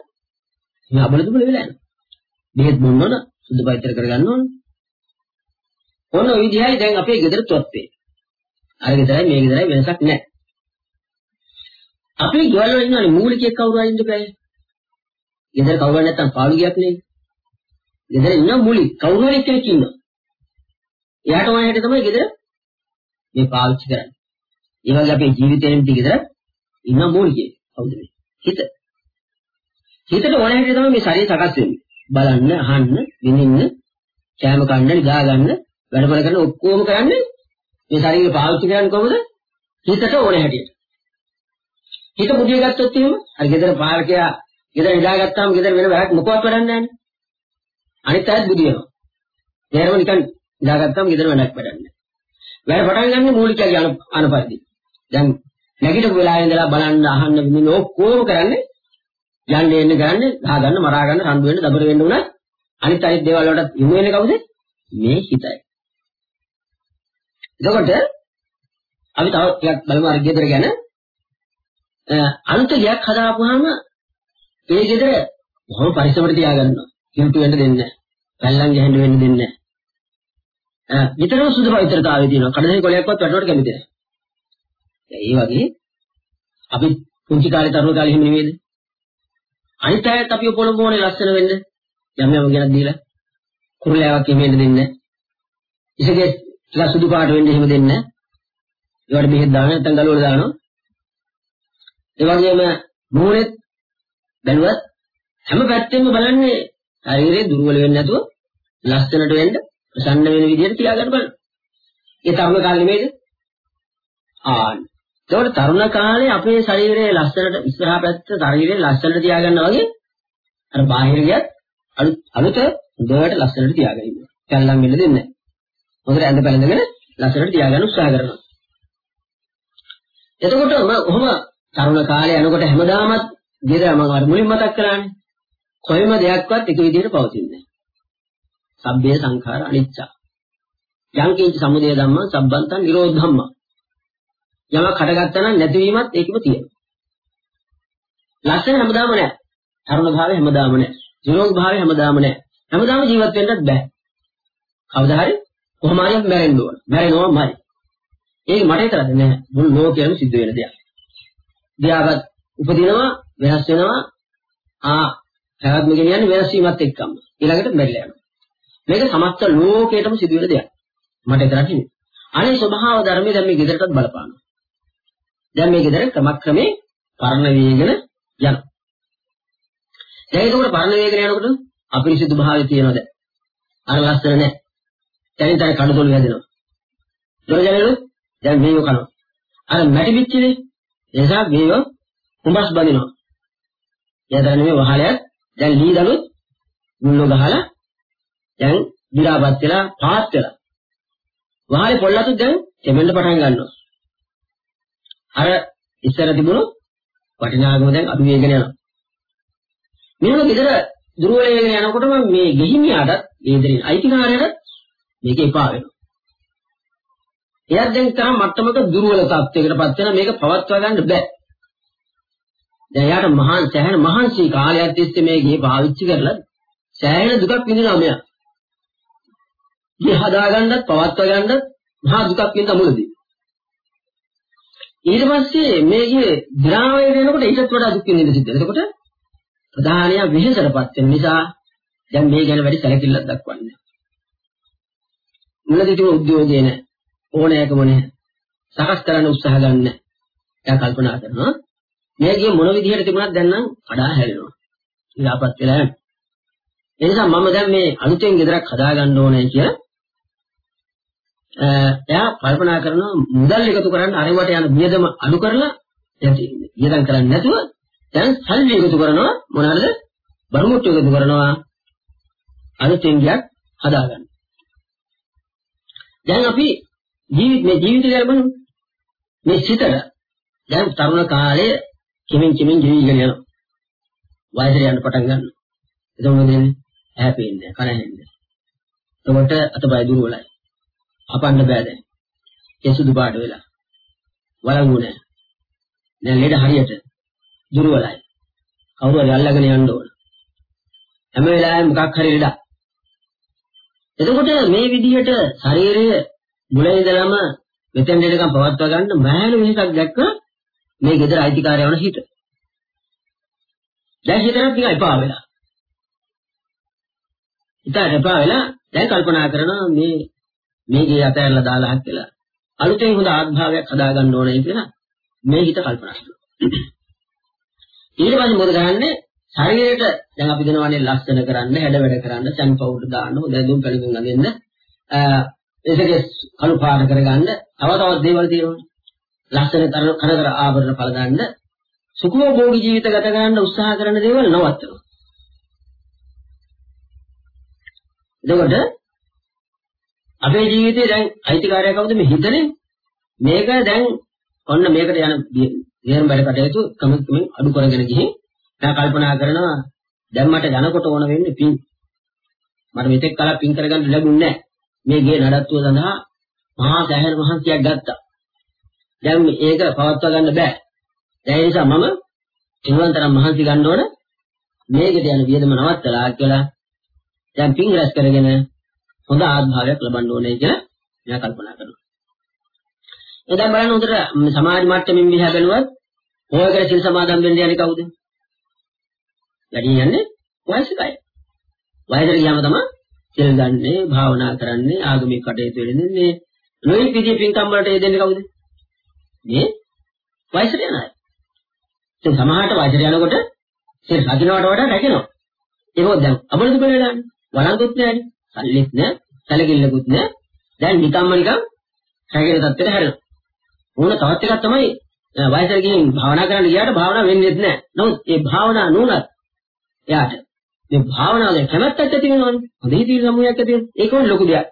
Speaker 4: මේ අබලදුබල වෙලා යනවා. බෙහෙත් බොන්න ඕන සුද්ධ පවිත්‍ර කරගන්න ඕන. ඔන්න ඔය විදිහයි දැන් අපේ ගෙදර තොත්වේ. අර ගෙදරයි මේ ගෙදරයි වෙනසක් නැහැ. අපේ ගෙවල් වල ඉන්නවනේ මූලිකයෙක් කවුරු හරි ඉන්න බෑ. ගෙදර කවුරු නැත්තම් පාළුගියක් නේ. ගෙදර ඉන්න මූලික කවුරු හරි කෙනෙක් ඉන්නවා. එයාට ඕන හැටි තමයි ගෙදර මේ පාවිච්චි කරන්නේ. ඒ වගේ අපේ ජීවිතේෙම ටිකද ඉන්න මූලිකේ කවුද මේ? හිත. හිතට ඕන හැටි තමයි මේ ශරීරය සකස් වෙන්නේ. බලන්න, අහන්න, විඳින්න, කෑම කන්න, නිදා ගන්න, වැඩ කරන ඔක්කොම කරන්නේ මේ ශරීරය පාවිච්චි කරන්නේ කොහොමද? හිතට ඕන හැටියට. හිත මුදිය ගත්තොත් එහෙම අර ගෙදර පාරකයා ගෙදර ඉඳාගත්තාම ගෙදර වෙන වැඩක් මොකවත් වැඩක් නැහැ නේ. අනිත් අයත් බුදියනවා. ඒරම නිකන් ඉඳාගත්තාම ගෙදර වැඩක් වැඩක් නැහැ. වැඩ පටන් ගන්න මූලිකයගේ අනපරිදි. දැන් නැගිටපු වෙලාවේ ඉඳලා බලන්න අහන්න විඳින්න ඔක්කොම කරන්නේ යන්නේ එන්න ගන්න, ගහ ගන්න, මරා ගන්න, රණ්ඩු වෙන්න, දබර වෙන්න උනත් අනිත් අනිත් දේවල් වලට යොමු වෙන්නේ කවුද? මේ හිතයි. එතකොට අපි තව ටිකක් බලමු අර ගෙදර ගැන. අන්තයක් හදාපුවාම ඒ ගෙදර බොහොම පරිස්සමට තියාගන්නවා. කිම්තු වෙන්න දෙන්නේ නැහැ. පැල්ලම් ගහන්න වෙන්න දෙන්නේ නැහැ. විතරම සුදු පවිත්‍රතාවය තියෙනවා. කඩේ කොලයක්වත් වැටුණට කැමති නැහැ. ඒ වගේ අපි පුංචි කාලේ තරුණ කාලේ එහෙම නෙමෙයිද? අනිත් අයත් අපිව පොළඹවන්නේ ලස්සන වෙන්න යම් යම් ගෙනත් දීලා කුරුලෑවක් එහෙම වෙන්න දෙන්නේ නැහැ. ඉසගේ ටිකක් සුදු පාට වෙන්න එහෙම දෙන්නේ නැහැ. ඒවට බෙහෙත් දාන නැත්නම් ගලවලා දානවා. ඒ වගේම මූණෙත් බැලුවත් හැම පැත්තෙම බලන්නේ ශරීරේ දුර්වල වෙන්නේ නැතුව ලස්සනට වෙන්න ප්‍රසන්න වෙන විදිහට තියාගන්න බලන්න. ඒ තරුණ කාලේ නෙමෙයිද? ආන්න. ඒකට තරුණ කාලේ අපේ ශරීරයේ ලස්සනට ඉස්සරහා පැත්ත ශරීරයේ ලස්සනට තියාගන්නා වගේ අර බාහිර ගියත් අලුත් අලුත හොඳට ලස්සනට තියාගෙන ඉන්නවා. කැල්ලම් වෙන්න දෙන්නේ නැහැ. හොඳට ඇඳ පැළඳගෙන ලස්සනට තියාගන්න උත්සාහ කරනවා. එතකොට ඔහොම තරුණ කාලේ යනකොට හැමදාමත් ගෙදර මම අර මුලින් මතක් කරානේ. කොයිම දෙයක්වත් එක විදිහට පවතින්නේ නැහැ. සබ්බේ සංඛාර අනිච්චා. යම් කිංච සමුදය ධම්ම සම්බන්තං නිරෝධ ධම්ම. යමක් හටගත්තා නම් නැතිවීමත් ඒකම තියෙනවා. ලස්සන හැමදාම නැහැ. තරුණ භාවය හැමදාම නැහැ. නිරෝගී භාවය හැමදාම නැහැ. හැමදාම ජීවත් වෙන්නත් බෑ. කවදා හරි කොහොම හරි මැරෙන්න ඕන. මැරෙනවමයි. ඒක මට විතරද නෑ. මුළු ලෝකෙම සිද්ධ වෙන දෙයක්. දියාවත් උපදිනවා වෙනස් වෙනවා ආ පැවැත්ම කියන්නේ වෙනස් වීමත් එක්කම ඊළඟට මැරිලා යනවා. මේක සමස්ත ලෝකයටම සිදු වෙන දෙයක්. මට විතරක් නෙමෙයි. අනේ ස්වභාව ධර්මයේ දැන් මේ ගෙදරටත් බලපානවා. දැන් මේ ගෙදර ක්‍රමක්‍රමේ පරණ වේගන යනවා. දැන් ඒකෝට පරණ වේගන යනකොට අපිරිසිදු භාවය තියෙනවද? අර ලස්සන නැහැ. දැන් දැන් කඩතොල් වැදෙනවා. දොරජනෙලු දැන් මේව කනවා. අර මැටි පිච්චිනේ. ඒ නිසා මේව කුඹස් බඳිනවා. එයාට නෙමෙයි වහලයක් දැන් ලී දලුත් මුල්ලෝ ගහලා දැන් විරාපත් වෙලා පාත් වෙලා. වහලේ පොල්ලතුත් දැන් එමෙන්න පටන් ගන්නවා. අර ඉස්සර තිබුණු වටිනාකම දැන් අඩු වෙගෙන යනවා. මේව ගෙදර දුර්වල වෙගෙන යනකොටම මේ ගෙහිමියාට ඒ දෙරින් අයිතිකාරයට මේක එපා වෙනවා. එයාත් දැන් තරම් මට්ටමක දුර්වල තත්යකටපත් වෙන මේක පවත්වා ගන්න බෑ. දැන් යාට මහාන් සෑහෙන මහන්සි කාලයක් තිස්සේ මේ ගේ පාවිච්චි කරලා සෑහෙන දුකක් විඳිනවා මෙයා. ගේ හදාගන්නත් පවත්වා ගන්නත් මහා දුකක් විඳ මුලදී. ඊට පස්සේ මේකේ ග්‍රාමයේ වෙනකොට ඊටත් වඩා දුක් විඳින්න සිද්ධ වෙනවා. එතකොට ප්‍රධානිය විහෙසරපත් වෙන නිසා දැන් මේ ගැන වැඩි සැලකිල්ලක් දක්වන්නේ. මුලදී තිබුණු උද්‍යෝගය නැ ඕනෑකම නැහැ. සකස් කරන්න උත්සාහ ගන්න. එයා කල්පනා කරනවා මේකේ මොන විදිහට තිබුණත් දැන් නම් කඩා හැලෙනවා. ඉලාපත් වෙලා යනවා. ඒ නිසා මම දැන් මේ අලුතෙන් ගෙදරක් හදා ගන්න ඕනේ කියලා එයා කල්පනා කරනවා මුදල් එකතු කරන්න අරවට යන වියදම අඩු කරලා වියදම් කරන්නේ නැතුව දැන් සල්ලි එකතු කරනවා මොනවාද? බරුමුට්ටු එකතු කරනවා අලුතෙන් ගියක් හදාගන්න. දැන් අපි ජීවිත මේ ජීවිතය ගැන බලමු. මේ සිතට දැන් තරුණ කාලයේ කිමින් කිමින් ජීවිගෙන යනවා. වයසට යන පටන් ගන්නවා. එතකොට මොකද වෙන්නේ? හැපෙන්නේ, කනහෙන්නේ. එතකොට අතපය දුර්වලයි. අපන්න බෑ දැන්. කෙසුදු පාට වෙලා. වළංගු නැහැ. දැන් ලෙඩ හරියට දුර්වලයි. කවුරු හරි අල්ලගෙන යන්න ඕන. හැම වෙලාවෙම මොකක් හරි ලෙඩක්. එතකොට මේ විදිහට ශරීරය මුල ඉඳලම මෙතෙන් දෙනකම් පවත්වා ගන්න මෑණු වෙනසක් දැක්ක මේ ගෙදර අයිතිකාරයවන හිත. දැන් හිතන ටික එපා වෙලා. ඉතින් එපා වෙලා දැන් කල්පනා කරනවා මේ මේ ගේ අතහැරලා දාලා කියලා. අලුතෙන් හොඳ ආත්භාවයක් හදාගන්න ඕනේ කියලා මේ හිත කල්පනා කරනවා. ඊට පස්සේ මොකද කරන්නේ? ශරීරයට දැන් අපි දෙනවානේ ලස්සන කරන්න, හැඩ වැඩ කරන්න, සැන් පවුඩර් දාන්න, හොඳ දුම් කලින් අඳින්න. ඒකේ කළු පාට කරගන්න තව තවත් දේවල් තියෙනවා. ලස්සන කන කර ආභරණ පළඳන්න සුඛෝභෝගී ජීවිත ගත කරන්න උත්සාහ කරන දේවල් නවත්තනවා. එතකොට අපේ ජීවිතේ දැන් අයිතිකාරය කවුද මේ හිතනේ? මේක දැන් ඔන්න මේකට යන නියම වැඩ කටයුතු කමකින් අඩු කරගෙන ගිහින් මම කල්පනා කරනවා දැන් මට යනකොට ඕන වෙන්නේ පින්. මට මෙතෙක් කලක් පින් කරගන්න ලැබුණේ නැහැ. මේ ගේ නඩත්තුව සඳහා මහා සෑහෙන මහන්සියක් ගත්තා. දැන් මේක පවත්වා ගන්න බෑ. ඒ නිසා මම ඉන්වන්තරම් මහන්සි ගන්න ඕන මේකට යන වියදම නවත්තලා කියලා දැන් පින් රැස් කරගෙන හොඳ ආත්භාවයක් ලබන්න ඕනේ කියලා මම කල්පනා කරනවා. එදා බලන්න උදේට සමාජ මට්ටමින් විහා බැලුවත් ඔයකට සිල් සමාදන් වෙන්න යන්නේ කවුද? වැඩි යන්නේ වයසකයි. වයසට ගියාම තමයි තෙල් ගන්නේ, භාවනා කරන්නේ, ආගමික කටයුතු වෙන්නේ, නොයෙක් විදිහේ පින්කම් වලට යෙදෙන්නේ කවුද? මේ වයසට යන අය. ඉතින් සමහරට වයසට යනකොට සිල් රකින්නට වඩා රැකෙනවා. ඒක දැන් අමලුදු වෙලානේ. වළංගුත් නැහැ. සල්ලිත් නැහැ. සැලකිල්ලකුත් නැහැ. දැන් නිකම්ම නිකම් රැකෙන තත්ත්වයට හැරෙනවා. ඕන තවත් එකක් තමයි වයසට ගිහින් භාවනා කරන්න ගියාට භාවනා වෙන්නේ නැහැ. නමුත් ඒ භාවනා නුනත් එයාට මේ භාවනාවේ කැමැත්තක් ඇති වෙනවනේ. හොඳ හිතේ සමුයක් ඇති වෙනවා. ඒකම ලොකු දෙයක්.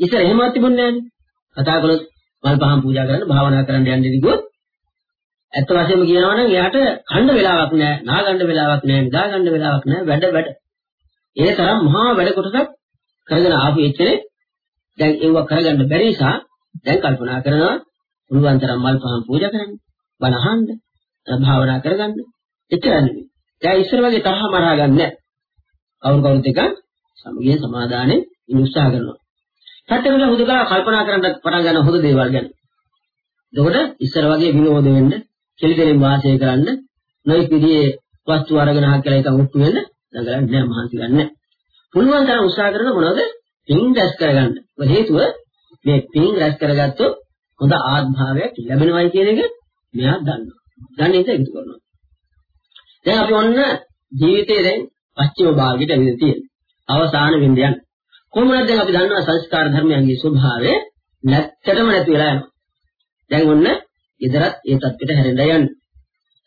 Speaker 4: ඉතින් එහෙමවත් තිබුණේ නැහැනේ. කතා කළොත් මල් පහන් පූජා කරන්න භාවනා කරන්න යන්නේ කිව්වොත් ඇත්ත වශයෙන්ම කියනවා නම් එයාට කන්න වෙලාවක් නැහැ, නා ගන්න වෙලාවක් නැහැ, නිදා ගන්න වෙලාවක් නැහැ, වැඩ වැඩ. ඒ තරම් මහා වැඩ කොටසක් කරගෙන ආපු එච්චරේ දැන් ඒව කරගන්න බැරි නිසා දැන් කල්පනා කරනවා පුළුවන් තරම් මල් පහන් පූජා කරන්න, බණ අහන්න, භාවනා කරගන්න. එච්චරයි නෙමෙයි. දැන් ඉස්සර වගේ තරහ මරා ගන්න නැහැ. කවුරු කවුරුත් එක සමගිය සමාදානේ ඉන්න උත්සාහ කරනවා. පැත්තකට හුදකලා කල්පනා කරන්න පටන් ගන්න හොඳ දේවල් ගැන. එතකොට ඉස්සර වගේ විනෝද වෙන්න, කෙලිදෙලින් වාසය කරන්න, නොයෙක් විදිහේ වස්තු අරගෙන අහ කියලා එක මුට්ටු වෙන්න දඟලන්නේ නැහැ මහන්සි ගන්න. පුළුවන් තරම් උත්සාහ කරන මොනවද? පින් රැස් කරගන්න. මොකද හේතුව මේ පින් රැස් කරගත්තොත් හොඳ ආත්භාවයක් ලැබෙනවයි කියන එක මෙයා දන්නවා. දන්නේ ඒක ඉතු කරනවා. දැන් අපි ඔන්න ජීවිතයේ දැන් පස්චිම භාගයට ඇවිල්ලා තියෙනවා. අවසාන වින්දයන්. කොහොමද දැන් අපි දන්නවා සංස්කාර ධර්මයන්ගේ ස්වභාවය නැත්තටම නැති වෙලා යනවා. දැන් ඔන්න ඉදරත් ඒ தත්ත්වයට හැරෙන්න යන්නේ.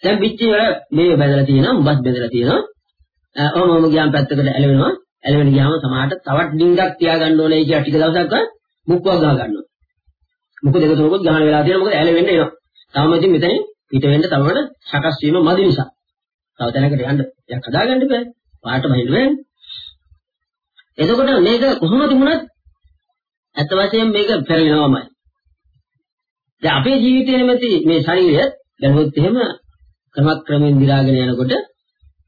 Speaker 4: දැන් පිච්චි වල මේ බැදලා තියෙනවා, උඹත් බැදලා තියෙනවා. ඔහොම ඔහොම ගියාම පැත්තකට ඇලවෙනවා. ඇලවෙන ගියාම සමහරට තවත් ඩිංගක් තියාගන්න ඕනේ කියලා ටික දවසක් මුක්කක් ගහ ගන්නවා. මුක දෙක තුනකුත් ගහන වෙලා තියෙනවා. මොකද ඇලවෙන්න එනවා. තාම ඉතින් මෙතනින් පිට වෙන්න තවකට සකස් වීම මදි නිසා. තව තැනකට යන්න යක් හදාගන්න බෑ. පාට බහින්න වෙන්නේ. එතකොට මේක කොහොම තිබුණත් ඇත්ත වශයෙන්ම මේක පෙරලෙනවමයි. දැන් අපේ ජීවිතේ නැමැති මේ ශරීරය දැනුත් එහෙම ක්‍රමක්‍රමයෙන් දි รา ගෙන යනකොට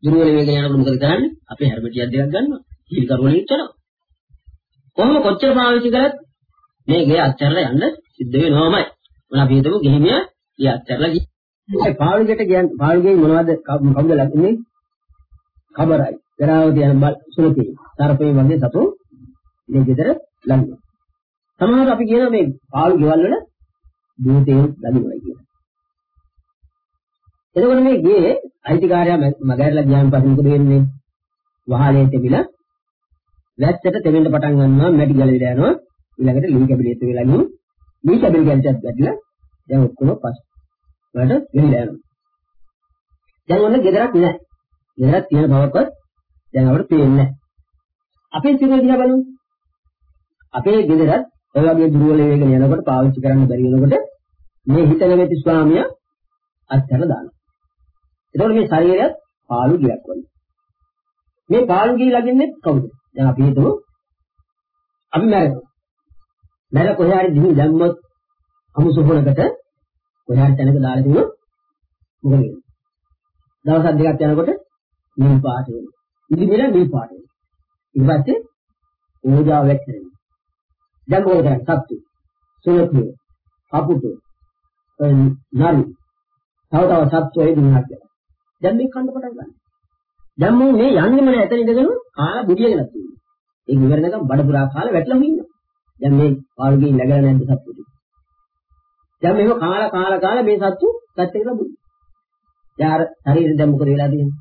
Speaker 4: දුර්වල වෙගෙන යනකොට මොකද කරන්නේ? අපේ හැරමිටියක් දෙකක් ගන්නවා. හීල් කරුවලින් ඉච්චනවා. කොහොම කොච්චර පාවිච්චි කරත් මේ ගේ අත්හැරලා යන්න සිද්ධ වෙනවමයි. මොන අපි හිතමු ගෙහිමියා ගේ අත්හැරලා ගිහින් ඒ පාවලිකට කියන්නේ පාවලිගේ මොනවද කවුද ලැබෙන්නේ? කබරයි. දරාවති යන බල් සුලකේ. තරපේ වගේ සතු මේ ගෙදර ලඟනවා. සමහර අපි කියන මේ පාවලි ගෙවල් වල භූතයන් ලඟනවා කියලා. එතකොට මේ ගේ අයිතිකාරයා මගහැරලා ගියාන් පස්සේ මොකද වෙන්නේ? වහලේ තිබිලා වැස්සට තෙමෙන්න පටන් ගන්නවා මැටි ගලවිලා යනවා ඊළඟට ලී කැබිලියට වෙලා ගිහින් ලී කැබිලි ගැලටත් වැටිලා දැන් ඔක්කොම පස් වලට ගෙනිලා යනවා දැන් ඔන්න ගෙදරක් නැහැ. ගෙදරක් තියෙන බවක්වත් දැන් අපිට පේන්නේ නැහැ. අපේ සිරුර දිහා බලමු. අපේ ගෙදරත් ඔය වගේ දුර්වල වේගන යනකොට පාවිච්චි කරන්න බැරි වෙනකොට මේ හිත නැමැති ස්වාමියා අත්හැර දානවා. එතකොට මේ ශරීරයත් පාළු ගියක් වගේ. මේ පාළු ගිය ලගින්නේ කවුද? දැන් අපි හිතමු. අපි මැරෙනවා. මැර කොහේ හරි දිවි දැම්මොත් අමුසොහනකට කොහේ හරි තැනක දාලා තිබුණොත් මොකද වෙන්නේ? දවස් දෙකක් යනකොට නිල් පාට වෙනවා. ඉදිරියට නිල් පාට වෙනවා. ඊට පස්සේ ඕජාව වැක්කෙනවා. දැන් මොකද කරන්නේ? සත්තු. සුලකුව. අපුතු. නරි. තව තව සත්තු ඒ දුන්නා කියලා. දැන් මේ කන්න පටන් ගන්නවා. දැන් මම මේ යන්නෙම නෑ එතන ඉඳගෙන කාලා බුදියගෙන තියෙනවා. ඒක ඉවරනකම් බඩ පුරා කාලා වැටලම ඉන්නවා. දැන් මේ පාළුගේ නැගලා නැද්ද සත්තුට? දැන් මේක කාලා කාලා කාලා මේ සත්තු පැත්තකට බුදි. දැන් අර ශරීරෙ දැන් මොකද වෙලා තියෙන්නේ?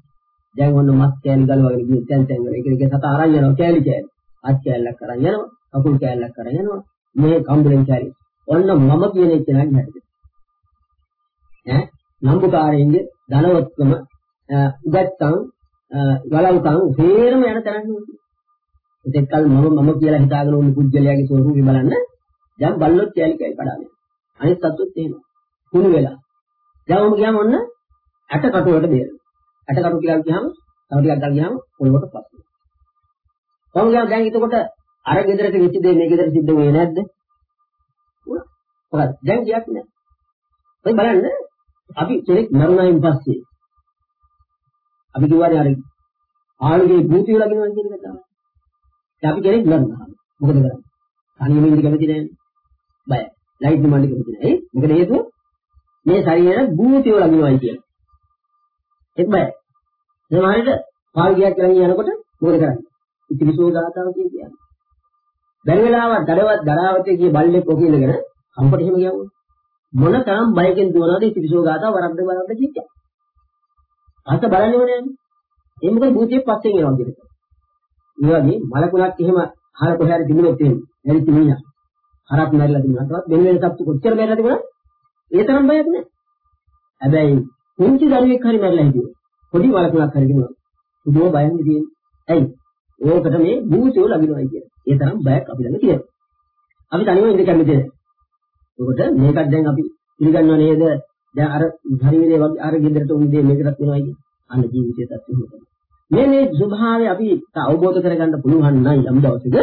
Speaker 4: දැන් ඔන්න මස් කෑලි ගලවගෙන ගිහින් තැන් තැන් වල එක එක සත අරන් යනවා කෑලි කෑලි. අත් කෑල්ලක් අරන් යනවා. කකුල් කෑල්ලක් අරන් යනවා. මේ කම්බලෙන් කෑලි. ඔන්න මම කියන එක නෑ හැදෙන්නේ. ඈ නම්බුකාරයින්ගේ ධනවත්කම උගත්කම් ගලවුකම් හේරම යන තැනක් නෙවෙයි. ඒකල් මම මම කියලා හිතාගෙන උන් පුජ්‍යලයාගේ ස්වරූපය බලන්න දැන් බල්ලොත් කැලි කැලි කඩාගෙන. අනිත් සතුත් එහෙම. කුණු වෙලා. දැන් මම ගියාම ඔන්න ඇට කටුවට බේරෙනවා. ඇට කටු කියලා ගියාම තව ටිකක් ගල් ගියාම පොළොවට පස් වෙනවා. කොහොමද ගියාම දැන් එතකොට අර ගෙදරට වෙච්ච දේ මේ ගෙදරට සිද්ධ වෙන්නේ නැද්ද? මොකද දැන් ගියක් නෑ. ඔය බලන්න අපි කෙනෙක් මරුණායින් පස්සේ අපි කියවනේ අර ආලුගේ භූතිය ලගිනවා කියන එක තමයි. දැන් අපි කෙනෙක් නරනවා. මොකද කරන්නේ? තනියම ඉඳ කැමති නැහැ. බය. ලයිට් දෙමන්න කැමති නැහැ. මොකද හේතුව? මේ ශරීරය භූතිය ලගිනවයි කියලා. ඒක බය. සමහරවිට පාල්ගියක් කරන් යනකොට මොකද කරන්නේ? ඉතිවිසෝ ගාතාව කියන්නේ. බැරි වෙලාවක් දඩවත් දරාවතේ ගිය බල්ලෙක් ඔක ඉඳගෙන කම්පට එහෙම ගියවොත් මොන තරම් බයකින් දුවනවද ඉතිවිසෝ ගාතාව වරද්ද වරද්ද කිච්චා. අත බලන්නේ නෑනේ. ඒ මොකද භූතියෙ පස්සෙන් එනවා කියන එක. ඒ වගේ මලකුණක් එහෙම අහල කොහේ හරි තිබුණොත් එහෙම නැති මිනිහා. හරක් මැරිලා තිබුණාට වෙන වෙන සත්තු කොච්චර මැරිලා තිබුණා ඒ තරම් බයක් නෑ. හැබැයි පුංචි දරුවෙක් හරි මැරිලා හිටියොත් පොඩි මලකුණක් හරි තිබුණා. පුදුම බයෙන් තියෙන්නේ. ඇයි? ඕකට මේ භූතයෝ ලබිනවයි කියන. ඒ තරම් බයක් අපි ළඟ තියෙනවා. අපි තනියම ඉඳ කැමති නැහැ. ඒකට මේකත් දැන් අපි පිළිගන්නව නේද? දැන් අර ශරීරයේ වගේ අර ගෙදරට උන්නේ මේකටත් වෙනවා කියන්නේ. අන්න ජීවිතයටත් එහෙම මේ මේ ස්වභාවය අපි අවබෝධ කරගන්න පුළුවන් නම් යම් දවසක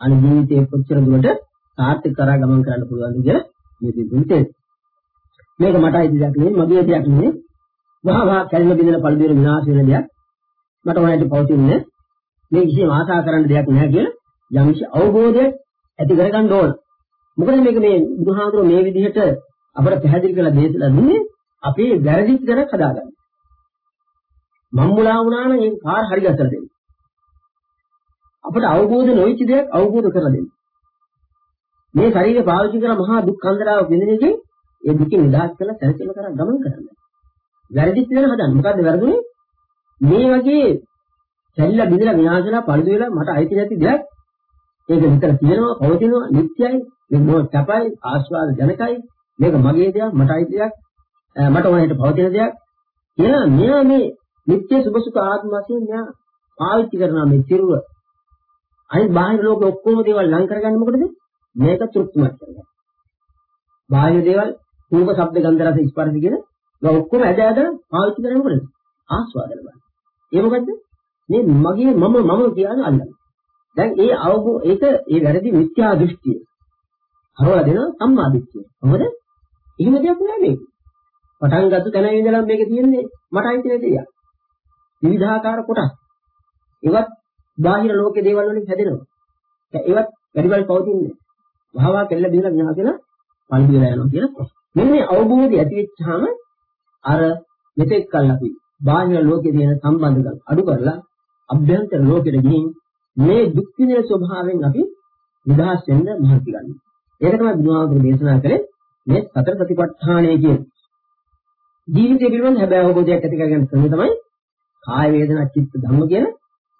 Speaker 4: අනිත් ජීවිතේ කොච්චර දුරට සාර්ථක කරා ගමන් කරන්න පුළුවන්ද කියලා මේ දෙන්නේ. මේක මට අයිති දෙයක් නෙවෙයි මගේ දෙයක් නෙවෙයි. වහා වහා කැල්ම බින්දන පළදින විනාශ වෙන දෙයක්. මට ඕනෑමට පවතින්නේ මේ කිසිම ආශා කරන්න දෙයක් නැහැ කියලා යම්කිසි අවබෝධයක් ඇති කරගන්න ඕන. මොකද මේක මේ බුදුහාමුදුරුවෝ මේ විදිහට අපට පැහැදිලි කරලා දේශලා දුන්නේ අපේ වැරදි තැනක් හදාගන්න. මම්මුලා වුණා නම් ඒක කාර් හරි ගැසලා දෙන්න. අපට අවබෝධ නොවිච්ච දෙයක් අවබෝධ කරලා දෙන්න. මේ ශරීරය පාවිච්චි කරලා මහා දුක් කන්දරාව විඳින එකේ ඒ දුක නිදහස් කරලා සැලසෙල කරා ගමන් කරන්න. වැරදිත් වෙන හදන්න. මොකද්ද වැරදුනේ? මේ වගේ සැරිලා බිඳලා විනාශලා පරිදු වෙලා මට අයිති නැති දෙයක් ඒක විතර තියෙනවා පවතිනවා නිත්‍යයි මේ මොන සැපයි ආස්වාද ජනකයි මේක මගේ දෙයක් මට අයිති දෙයක් මට ඕනෙට පවතින දෙයක් කියලා මෙයා මේ නිත්‍ය සුභ සුඛ ආත්ම වශයෙන් මෙයා පාවිච්චි කරනවා මේ සිරුර අනිත් බාහිර ලෝකෙ ඔක්කොම දේවල් ලං කරගන්නේ මොකටද මේක තෘප්තිමත් කරගන්න. බාහිර දේවල් රූප ශබ්ද ගන්ධ රස ස්පර්ශ කියන ඒවා ඔක්කොම ඇද ඇද පාවිච්චි කරන්නේ මොකටද? ආස්වාද ලබන්න. ඒ මොකද්ද? මේ මගේ මම මම කියන්නේ අල්ලන්නේ. දැන් ඒ අවබෝ ඒක ඒ වැරදි මිත්‍යා දෘෂ්ටිය හරවලා දෙන සම්මා දෘෂ්ටිය මොකද? එහෙම දෙයක් නෑ මේක. පටන් ගත්ත තැන ඉඳලා මේක තියෙන්නේ මට අයිති නැති දෙයක්. විවිධාකාර කොටස්. ඒවත් බාහිර ලෝකේ දේවල් වලින් හැදෙනවා. ඒවත් වැඩිවල් පවතින්නේ. වහවා කෙල්ල බිහලා විනාශ වෙන පල්ලි වෙලා යනවා කියලා. මෙන්න මේ අවබෝධය ඇති වෙච්චාම අර මෙතෙක් කල් අපි බාහිර ලෝකේ තියෙන සම්බන්ධකම් අඩු කරලා අභ්‍යන්තර ලෝකෙට ගිහින් මේ දුක් විඳින ස්වභාවයෙන් අපි නිදහස් වෙන්න මහන්සි ගන්නවා. ඒක තමයි බුදුහාමුදුරු දේශනා කළේ මේ සතර සතිපට්ඨානය කියන්නේ. ජීවිතය පිළිබඳ හැබෑ අවබෝධයක් ඇති කරගන්න ක්‍රමය තමයි කාය වේදනා චිත්ත ධම්ම කියන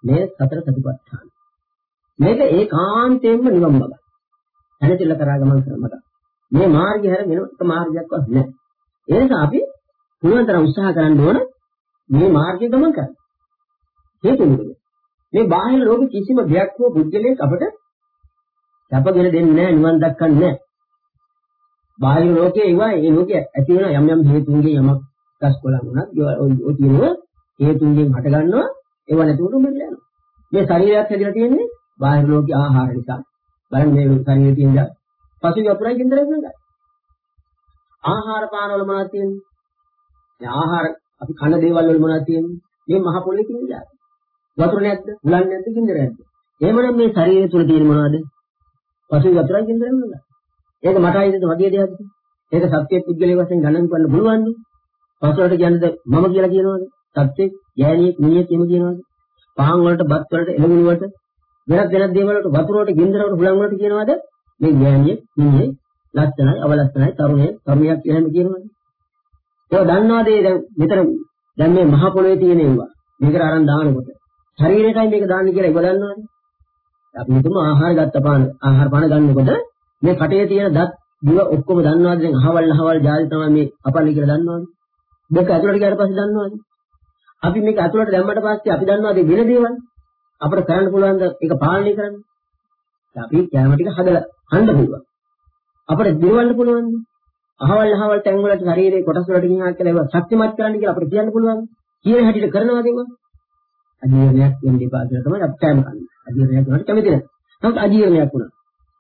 Speaker 4: මේ සතර සතිපට්ඨාන. මේක ඒකාන්තයෙන්ම නිවන් මාර්ගය. හැදෙilla කරා ගමන් කරන මත. මේ මාර්ගය හැර වෙන එක මාර්ගයක්වත් නැහැ. ඒ නිසා අපි පුළුවන් තරම් උත්සාහ කරන්න ඕන මේ මාර්ගය ගමන් කරන්න. හේතුව මොකද? මේ බාහිර ලෝක කිසිම දෙයක් හෝ බුද්ධලෙක් අපට සැපගෙන දෙන්නේ නැහැ නිවන් දක්වන්නේ නැහැ. බාහිර ලෝකයේ ඒවා ඒ ලෝකයේ ඇති වෙන යම් යම් හේතුන්ගේ යමක් දස් කොලන් උනත් ඔය තියෙනවා හේතුන්ගෙන් හට ගන්නවා ඒව නැතුවට උඹලා යනවා. මේ ශරීරයක් හැදිලා තියෙන්නේ බාහිර ලෝකයේ ආහාර නිසා. බලන්න මේ ශරීරයේ තියෙන පසු වතුරයි කින්දරක් නේද? ආහාර පාන වල මොනවද තියෙන්නේ? මේ ආහාර අපි කන දේවල් වල මොනවද තියෙන්නේ? මේ මහ පොළේ තියෙන දා. වතුර නැද්ද? උලන් නැද්ද? කින්දර නැද්ද? එහෙමනම් මේ ශරීරය තුල තියෙන මොනවද? පසු වතුරයි කින්දරක් නේද? ඒක මට අයිතිද වගේ දෙයක්ද? ඒක සත්‍ය පුද්ගලයෙක් වශයෙන් ගණන් කරන්න පුළුවන්ද? පසුවට කියන්නද මම කියලා කියනවද? සත්‍යෙක්, ගෑණියෙක්, මිනිහෙක් එහෙම කියනවාද? පහන් වලට, බත් වලට, එළවලු වලට, වෙනත් වෙනත් දේවල් වලට, වතුර වලට, ගින්දර වලට, හුලං වලට කියනවාද? මේ ගෑණියෙක්, මිනිහෙක්, ලස්සනයි, අවලස්සනයි, තරුණයෙක්, තරුණියක් කියලා එහෙම කියනවාද? ඒක දන්නවාද දැන් මෙතන දැන් මේ මහ පොළොවේ තියෙන ඒවා. මේකට අරන් දානකොට ශරීරයටයි මේක දාන්නේ කියලා ඉව දන්නවද? අපි හිතමු ආහාර ගත්ත පාන ආහාර පාන ගන්නකොට මේ කටේ තියෙන දත් දිව ඔක්කොම දන්නවද දැන් අහවල් අහවල් ජාති තමයි මේ අපල්ලි කියලා දන්නවද? දෙක ඇතුළට ගියාට පස්සේ දන්නවද? අපි මේක අතුලට දැම්මට පස්සේ අපි දන්නවා ඒ වෙන දේවල් අපිට කරන්න පුළුවන් ද ඒක පාලනය කරන්න. අපි කැම ටික හදලා හඳ පුළුවන්. අපිට දිරවන්න පුළුවන්. අහවල් අහවල් තැන් වලට ශරීරයේ කොටස් වලට ගිහින් කියලා ඒක ශක්තිමත් කරන්න කියලා අපිට කියන්න පුළුවන්. කියන හැටියට කරනවාද ඒක? අජීර්ණයක් වෙන්න එපා කියලා තමයි අපි කැම කරන්නේ. අජීර්ණයක් වුණාට කැමති නැහැ. නමුත් අජීර්ණයක් වුණා.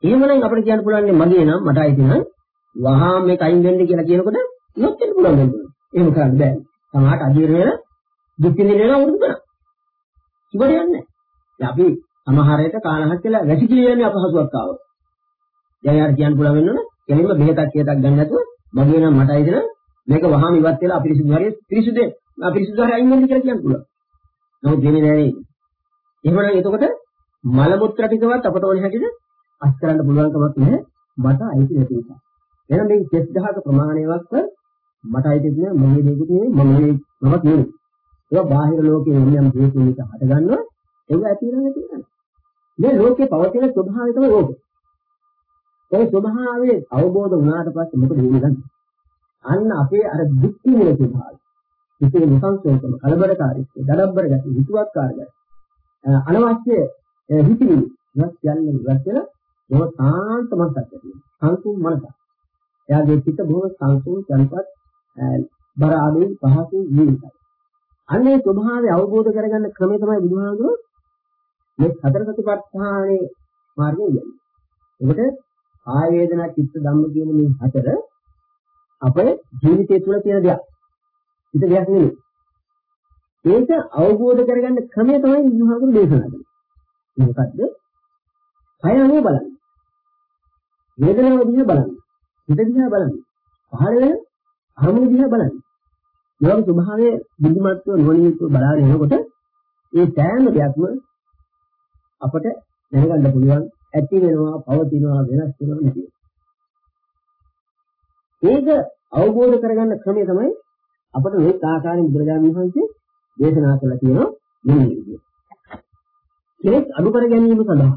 Speaker 4: එහෙමනම් අපිට කියන්න පුළුවන් මගේ නම් මට අයිති නම් වහා මේක අයින් වෙන්න කියලා කියනකොට ඉවත් වෙන්න පුළුවන් වෙනවා. එහෙම කරන්න බෑ. සමහරට අජීර්ණ වෙන දුක් විඳින්න අවුරුදු ගණන්. ඉවර යන්නේ. අපි සමහර එක කාලහක් කියලා වැසිකිලි යන්නේ අපහසුයක් ආවොත්. දැන් යාර කියන්න පුළුවන් වෙනවනේ කෙලින්ම බෙහෙතක් කියතක් ගන්න නැතුව මගේ නම් මට අයිද මේක වහාම ඉවත් වෙලා අපිරිසිදු හරිය පිරිසිදු අපිරිසිදු හරිය අයින් වෙන්න කියලා කියන්න පුළුවන්. නමුත් දෙන්නේ නැහැ නේද? එහෙමනම් එතකොට මල මුත්‍රා ටිකවත් අපට ඕන හැටියට අස් කරන්න පුළුවන් කමක් නැහැ. මට අයිති නැති නිසා. එහෙනම් මේ 30000ක ප්‍රමාණයවත් මට අයිති නෑ මගේ දෙයකට නෙමෙයි මම මේ නමක් නෙමෙයි. ඒක බාහිර ලෝකයේ යම් යම් හේතු නිසා හටගන්නවා ඒක ඇති වෙනවා කියන්නේ. මේ ලෝකේ පවතින ස්වභාවය තමයි ඕක. ඒ ස්වභාවයේ අවබෝධ වුණාට පස්සේ මොකද වෙන්නේ? අන්න අපේ අර දුක් විඳින ස්වභාවය. හිතේ නිසංසෝකම, කලබලකාරීත්වය, දඩබ්බර ගතිය, හිතුවක්කාර ගතිය. අනවශ්‍ය හිතිවිලි ඉවත් යන්නේ ඉවත් වෙලා බොහෝ සාන්ත මනසක් ඇති වෙනවා. සංසුන් මනසක්. එයාගේ චිත්ත බොහෝ සංසුන් චන්පත් බර අඩුයි පහසු ජීවිතයි. අන්නේ ස්වභාවය අවබෝධ කරගන්න ක්‍රමය තමයි බුදුහාමුදුරුවෝ මේ හතර සතිපට්ඨානයේ මාර්ගය කියන්නේ. ඒකට ආය වේදනා චිත්ත ධම්ම කියන මේ හතර අපේ ජීවිතය තුළ තියෙන දෙයක්. පිට දෙයක් නෙමෙයි. ඒක අවබෝධ කරගන්න ක්‍රමය තමයි බුදුහාමුදුරුවෝ දේශනා කළේ. මොකද්ද? කය අනුව බලන්න. වේදනාව දිහා බලන්න. හිත දිහා බලන්න. පහළ වෙන අරමුණ දිහා බලන්න. මේ වගේ ස්වභාවයේ බුද්ධිමත්ව නොනියුත්ව බලාගෙන යනකොට ඒ සෑම දෙයක්ම අපට දැනගන්න පුළුවන් ඇති වෙනවා පවතිනවා වෙනස් වෙනවා නෙවෙයි. ඒක අවබෝධ කරගන්න ක්‍රමය තමයි අපට මේ ආකාරයෙන් බුදුරජාණන් වහන්සේ දේශනා කළා කියනවා මේ විදිහට. කෙනෙක් අඩු කර ගැනීම සඳහා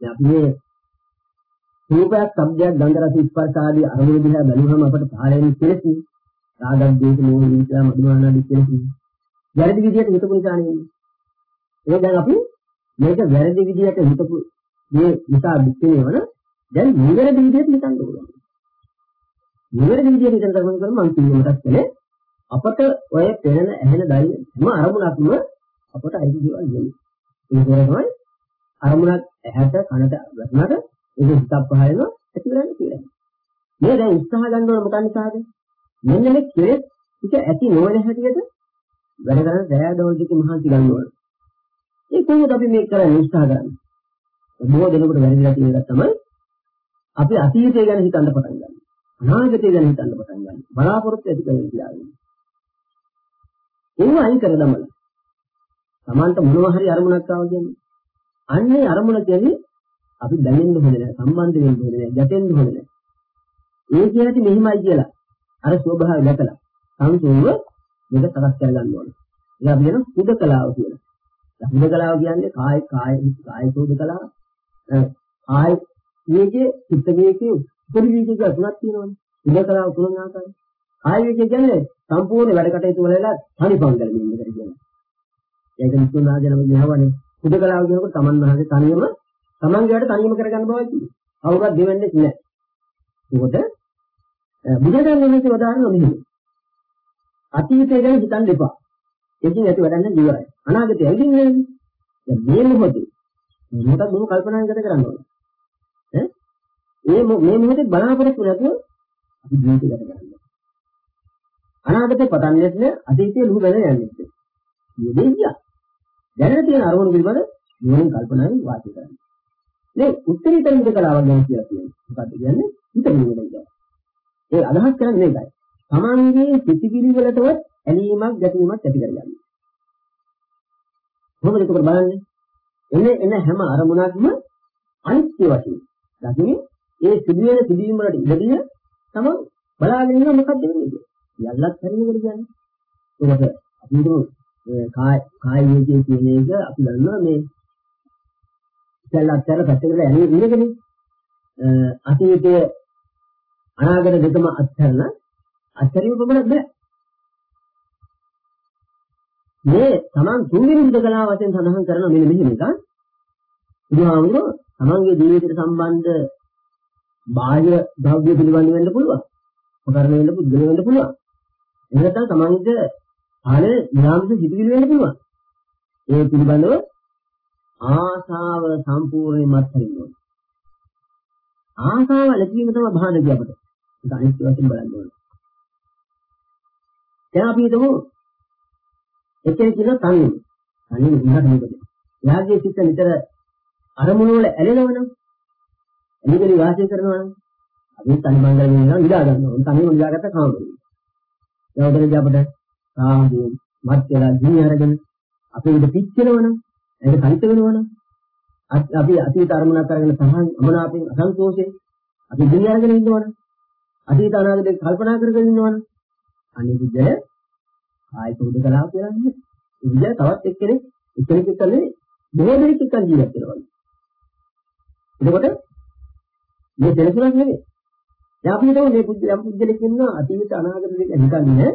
Speaker 4: දැන් අපි මේ රූපයක්, ශබ්දයක්, ගන්ධ රස ස්පර්ශ ආදී අරමුණු දිහා බලනවාම අපට පහළෙන කෙලෙසි රාගක්, දේශ, මෝහ, විචාර, මදුමාන ආදී කෙලෙසි වැරදි විදිහට හිතපු නිසා නෙවෙයි. ඒක දැන් අපි මේක වැරදි විදිහට හිතපු මේ නිසා දුක් වෙනවන දැන් නිවැරදි විදිහට හිතන්න ඕනේ. නිවැරදි විදිහට හිතන තරම කරම මම කියන්නටත් කලේ අපට ඔය පෙනෙන ඇහෙන දයි හැම අරමුණක්ම අපට අයිති දේවල් නෙවෙයි. ඒක තමයි අරමුණක් ඇහැට කනට වැටුණාට ඒක හිතක් පහලන ඇති කරන්නේ කියලා. මේ දැන් උත්සාහ ගන්න ඕන මොකක් නිසාද? මෙන්න මේ කෙලෙස් ටික ඇති නොවන හැටියට වැඩ කරන දයාදෝල් ටික මහන්සි ගන්න ඕන. ඒ කොහොමද අපි මේක කරන්නේ උත්සාහ කරන්නේ? බොහෝ දෙනෙකුට වැරදිලා තියෙන එක තමයි අපි අතීතය ගැන හිතන්න පටන් ගන්නවා. අනාගතය ගැන හිතන්න පටන් ගන්නවා. බලාපොරොත්තු ඇති කරගෙන තියාගන්න. ඒව අයින් කර දමලා. Tamanta මොනවා හරි අරමුණක් ආව කියන්නේ. අන්නේ අරමුණ කියන්නේ අපි දැනෙන්න හොඳ නැහැ. සම්බන්ධ වෙන්න හොඳ නැහැ. ගැටෙන්න හොඳ නැහැ. ඒ කියන්නේ මෙහිමයි කියලා. අර ස්වභාවය දැකලා සංසෝව මේක සකස් කර ගන්න ඕනේ. ඒක අපි කියන හුදකලාව කියලා. හුදකලාව කියන්නේ කාය කාය කාය හුදකලාව. කාය මේකේ චිත්ත වේකේ උපරි වේකේ තුනක් තියෙනවානේ. හුදකලාව තුන ආකාරයි. කාය වේකේ කියන්නේ සම්පූර්ණ වැඩ කටයුතු වලලා තනිපංගල මෙන්න කර කියන්නේ. ඒක මුතුනාදනම ගහවනේ. හුදකලාව කියනකොට Taman වහන්සේ තනියම Tamanගේ වැඩ තනියම කරගන්න බවයි කියන්නේ. කවුරුත් දෙවෙන්නේ නැහැ. ඒකට බුදුරජාණන් වහන්සේ වදාරන මෙහෙම. අතීතය ගැන හිතන්න එපා. ඒකෙන් ඇති වැඩක් නැහැ ජීවරයි. අනාගතය ඇවිදින් නෑනේ. දැන් මේ මොහොතේ මොකටද මොන කල්පනා ගත කරන්න ඕනේ? ඈ? මේ මේ මොහොතේ බලාපොරොත්තු නැතුව අපි ජීවිතය ගත කරන්න. අනාගතේ පතන්නේ නැහැ අතීතයේ ලුහු බැල යන්නේ නැහැ. මේ දෙයියා. දැනට තියෙන අරමුණු පිළිබඳ නුවණින් කල්පනාවෙන් වාසය කරන්න. මේ උත්තරීතර විද කලාවක් ගැන කියලා කියනවා. මොකක්ද කියන්නේ? හිතන්නේ නේද? ඒ අදහස් කරන්නේ මේකයි. තමන්ගේ සිතිවිලි වලටවත් ඇලීමක් ගැටීමක් ඇති කරගන්න. කොහොමද ඒක බලන්නේ? එනේ එන හැම අරමුණක්ම අනිත්‍ය වශයෙන්. දකින්නේ ඒ සිදුවෙන සිදුවීම් වලට ඉඳිය තමන් බලාගෙන ඉන්න මොකක්ද වෙන්නේ? යල්ලක් හරිනකොට කියන්නේ. ඒකට අපි හිතමු කාය කාය වේගයේ කියන එක අපි දන්නවා මේ යල්ලක් හර පැත්තකට යන්නේ ඉන්නකනේ. අතීතයේ අනාගත දෙකම අත්හැරන අත්හැරීම පමණක් බෑ. මේ Taman තුන්වෙනි බුදකලා වශයෙන් සඳහන් කරන මෙන්න මෙහෙම එක. බුදුහාමුදුරුවෝ Tamanගේ ජීවිතයට සම්බන්ධ බාහ්‍ය ද්‍රව්‍ය පිළිබඳ වෙන්න පුළුවන්. උදාහරණ වෙන්න පුදුම වෙන්න පුළුවන්. එහෙම නැත්නම් Tamanගේ ආනේ නිරාමිෂ සිතිවිලි වෙන්න පුළුවන්. ඒ පිළිබඳව ආසාව සම්පූර්ණයෙන්ම අත්හරින්න ඕනේ. ආසාව ලැබීම තමයි භාණ්ඩය අපිට. ඒක අනිත් වශයෙන් බලන්න ඕනේ. දැන් අපි හිතමු එතන කියන තනියම. තනියම ඉන්නත් මොකද? එයාගේ සිත නිතර අරමුණු වල ඇලෙනවනම් එනිකලි වාසය කරනවනම් අපි තනි මංගල වෙනවා විදා ගන්නවා. තනියම විදාගත්ත කාමරේ. දැන් උදේට අපිට කාමයෙන් මත් වෙලා දිවි අරගෙන අපේ ඉඳ පිච්චෙනවනම් ඒක කලිත වෙනවනම් අපි අතීත අරමුණක් අරගෙන සහන් අමනාපෙන් අසන්තෝෂයෙන් අපි දිවි අරගෙන ඉන්නවනම් අතීත අනාගතේ කල්පනා කරගෙන ඉන්නවනම් අනේ බුද්ධය ආයත උද කලාව කියලා නේද? ඒ විදිහ තවත් එක්කෙනෙක් එක්කෙනෙක් එක්කනේ බොහෝ දෙනෙක් එක්ක ජීවත් වෙනවා. එතකොට මේ දෙලසුණක් නෙවෙයි. දැන් අපි හිතමු මේ පුද්ගල යම් පුද්ගලෙක් ඉන්නවා අතීත අනාගත දෙක හිතන්නේ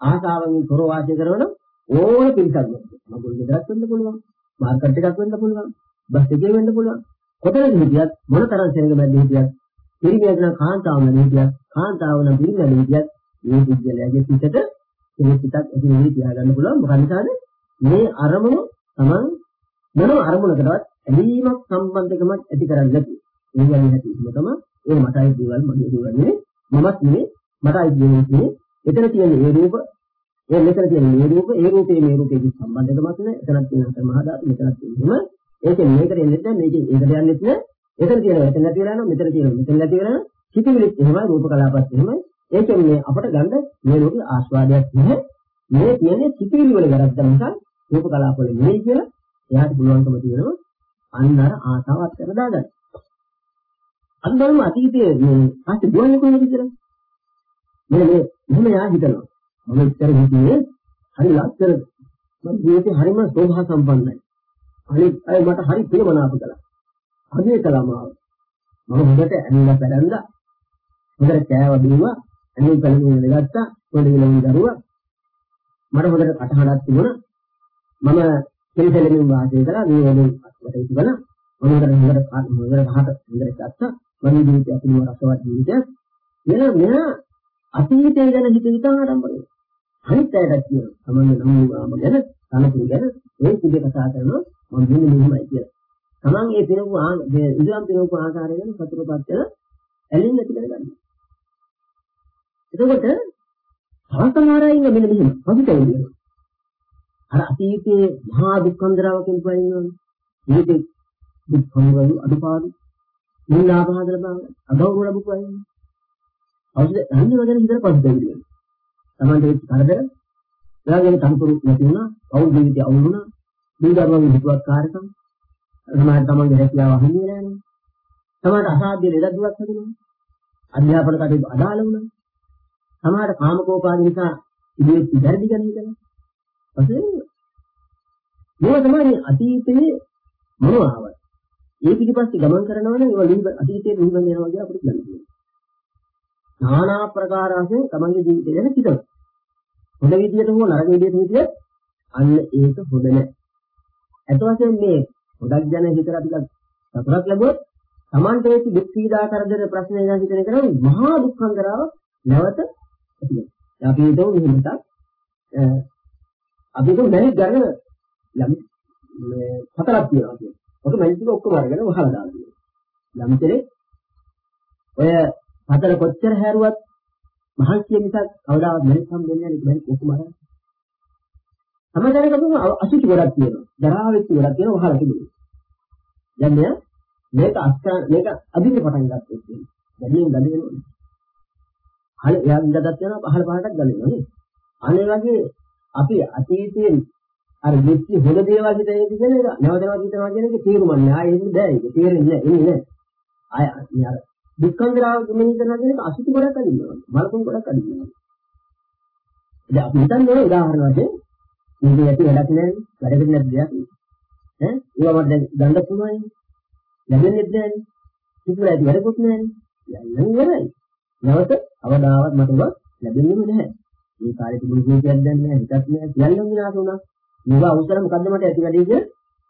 Speaker 4: ආසාවෙන් තොර වාසය කරන ඕන පිරිසක් වෙනවා. මගුල් ගෙදරක් වෙන්න පුළුවන්. මාර්කට් එකක් වෙන්න පුළුවන්. බස් එකේ වෙන්න පුළුවන්. කොතනද හිටියත් මොන තරම් සෙනඟ මැද්ද හිටියත් පිරිමියෙක් නම් කාන්තාව නම් හිටියත් කාන්තාව නම් පිරිමියෙක් හිටියත් මේ විද්‍යාලයේ පිටට මේ පිටක් ඇති වෙන්නේ තියාගන්න පුළුවන්. මොකද නිසාද? මේ අරමුණ තමන් මොන අරමුණකටවත් ඇලීමක් සම්බන්ධකමක් ඇති කරන්නේ නැති. ඒ කියන්නේ නැති ඉස්ම තමයි ඒ මටයි දේවල් මගේ දේවල් නෙවෙයි. මමත් නෙවෙයි මටයි දේවල් නෙවෙයි. එතන තියෙන ඒ රූප ඒ මෙතන තියෙන මේ රූප ඒ රූපේ මේ රූපේ සම්බන්ධකමක් නැහැ එතනක් තියෙන අතර මහා ධාතු මෙතනක් තියෙනම ඒකෙන් මේකට එන්නේ නැහැ මේකෙන් ඒකට යන්නේ නැහැ එතන තියෙන එතන නැති වෙලා යනවා මෙතන තියෙන මෙතන නැති වෙලා යනවා. සිතිවිලිත් එහෙමයි රූප කලාපත් එහෙමයි. ඒකෙන් මේ අපට ගන්න මේ රූප ආස්වාදයක් නැහැ. මේ කියන්නේ සිතිවිලි වල වැරද්ද නිසා රූප කලාප වල නෙවෙයි කියලා එයාට පුළුවන්කම තියෙනවා අන්න අර ආසාවත් කරලා දාගන්න. අන්දරම අතීතයේ මේ ආස්ති දුවන්නේ කොහොමද කියලා? මේ මේ එහෙම යා හිතනවා. මම ඉතර හිතුවේ හරි ලස්සන මම ජීවිතේ හරිම සෝභා සම්පන්නයි. අනිත් අය මට හරි ප්‍රියමනාප කළා. අනේ කළා මාව. මම හොඳට ඇනිලා පැලඳා. හොඳට කෑව බීවා ඇනිල් පැලඳුම් ඉඳගත්තා පොඩි ළමයි දරුවා මට හොඳට කටහඬක් තිබුණා. මම කෙලිසෙලමින් වාසය කළා. මේ වගේ වට ඉතිබලා මම හොඳට හොඳට හොඳට කහට හොඳට ගත්තා. මගේ ජීවිතය පිළිම රසවත් ජීවිතයක්. මෙන්න මෙන්න අතීතය ගැන හිත හිතා ආරම්භ අනිත් අයටත් කියනවා තමන්ගේ නමුවාම ගැන තනතුරු ගැන ඒ පිළි කතා කරනවා. මම මෙන්න මෙහෙමයි කියලා. තමන් ඒ පිනපු ඉඳන් පිනපු ආකාරය ගැන සතුටපත් වෙන ඇලෙන්නේ නැති කරගන්න. එතකොට සමස්තමාරයින් මෙන්න මෙහෙම පසුතැවෙ වෙනවා. අර අතීතයේ මහා දුක්ඛන්දරාවකින් පයින්නවනේ. මේකේ දුක්ඛන්දරාව අඩුපාඩු නින්දාපහදල බව අගෞරව ලැබුවා කියන්නේ. අවුද අන්නේ වගේ හිතට පසුතැවිලි වෙනවා. Tamante වෙච්ච කරදර එයාගේ තනතුරු නැති වුණා, පෞල් ජීවිතය අවුල් වුණා, දීගරුවන්ගේ හිතුවත් කාර්යකම් සමහර තමන්ගේ රැකියාව අහිමි වෙලා යනවා. සමහර අසාධ්‍ය ලෙඩදුවක් හැදෙනවා. අධ්‍යාපන කටයුතු අදාළ වුණා. සමහර කාමකෝපාද නිසා ඉදිරියට ඉදර්දි ගන්න හිතනවා. පස්සේ මේවා තමයි අතීතයේ මොනවාවත්. ඒ පිටිපස්සේ ගමන් කරනවා නම් ඒවා ලිහිබ අතීතයේ ලිහිබන් යනවා කියලා අපිට ගන්න පුළුවන්. নানা ප්‍රකාර වශයෙන් තමන්ගේ ජීවිතය ගැන හිතනවා. හොඳ විදියට හෝ නරක විදියට හිතියත් අන්න ඒක හොඳ නැහැ. අත වශයෙන් මේ හොදක් ගැන හිතලා ටිකක් සතුටක් ලැබුවොත් තමන්ට වෙච්ච දුක් පීඩා කරදර ප්‍රශ්න ගැන හිතන කරා මහා දුක්ඛන්දරාව නැවත ඇති වෙනවා. අපි හිතමු මෙහෙමද අපි හිතමු මැනික් ගන්න යම් මේ හතරක් තියෙනවා කියන්නේ. ඔක මැනික් ටික ඔක්කොම අරගෙන වහලා දාලා තියෙනවා. යම් කෙනෙක් ඔය හතර කොච්චර හැරුවත් මහන්සිය නිසා කවදාවත් මැනික් හම්බෙන්නේ නැහැ නේ මැනික් ඔක්කොම අරගෙන. සමහරවිට කපුම අසුචි ගොඩක් තියෙනවා. ජරා වෙච්ච ගොඩක් තියෙනවා වහලා තිබුණේ. දැන් මෙයා මේක අස්කා මේක අදින්න පටන් ගත්තොත් දැන් මේ ගලනවා. හරි එයා ඉඳගත් යනවා පහළ පහටක් ගලනවා නේ. අනේ වගේ අපි අතීතයේ අර දෙච්ච හොඳ දේවල් හිතේ කියන එක නැවතනවා හිතනවා කියන එක තේරුම් ගන්න. ආයෙ එන්නේ බෑ ඒක. තේරෙන්නේ නැහැ. එන්නේ නැහැ. ආය අර දුක්ඛන්දරාව මෙහෙම කරනවා කියන එක අසුචි ගොඩක් අදිනවා. මලකුණු ගොඩක් අදිනවා. දැන් අපි හිතන්නේ උදාහරණ වශයෙන් මේක ඇති වැඩක් නැහැ. වැඩකට නැති දෙයක්. ඈ ඒවා මට ගන්න පුළුවන්. ලැබෙන්නේ නැහැ. කිසිම ඇති වැඩකුත් නැහැ. යන්න ඉවරයි. නැවත අවදාවත් මට උඹ ලැබෙන්නේම නැහැ. මේ කාලේ තිබුණු කීයක් දැන් නැහැ. හිතක් නැහැ. සියල්ලම විනාශ වුණා. මේවා අවසර මොකද්ද මට ඇති වැඩේ කියලා.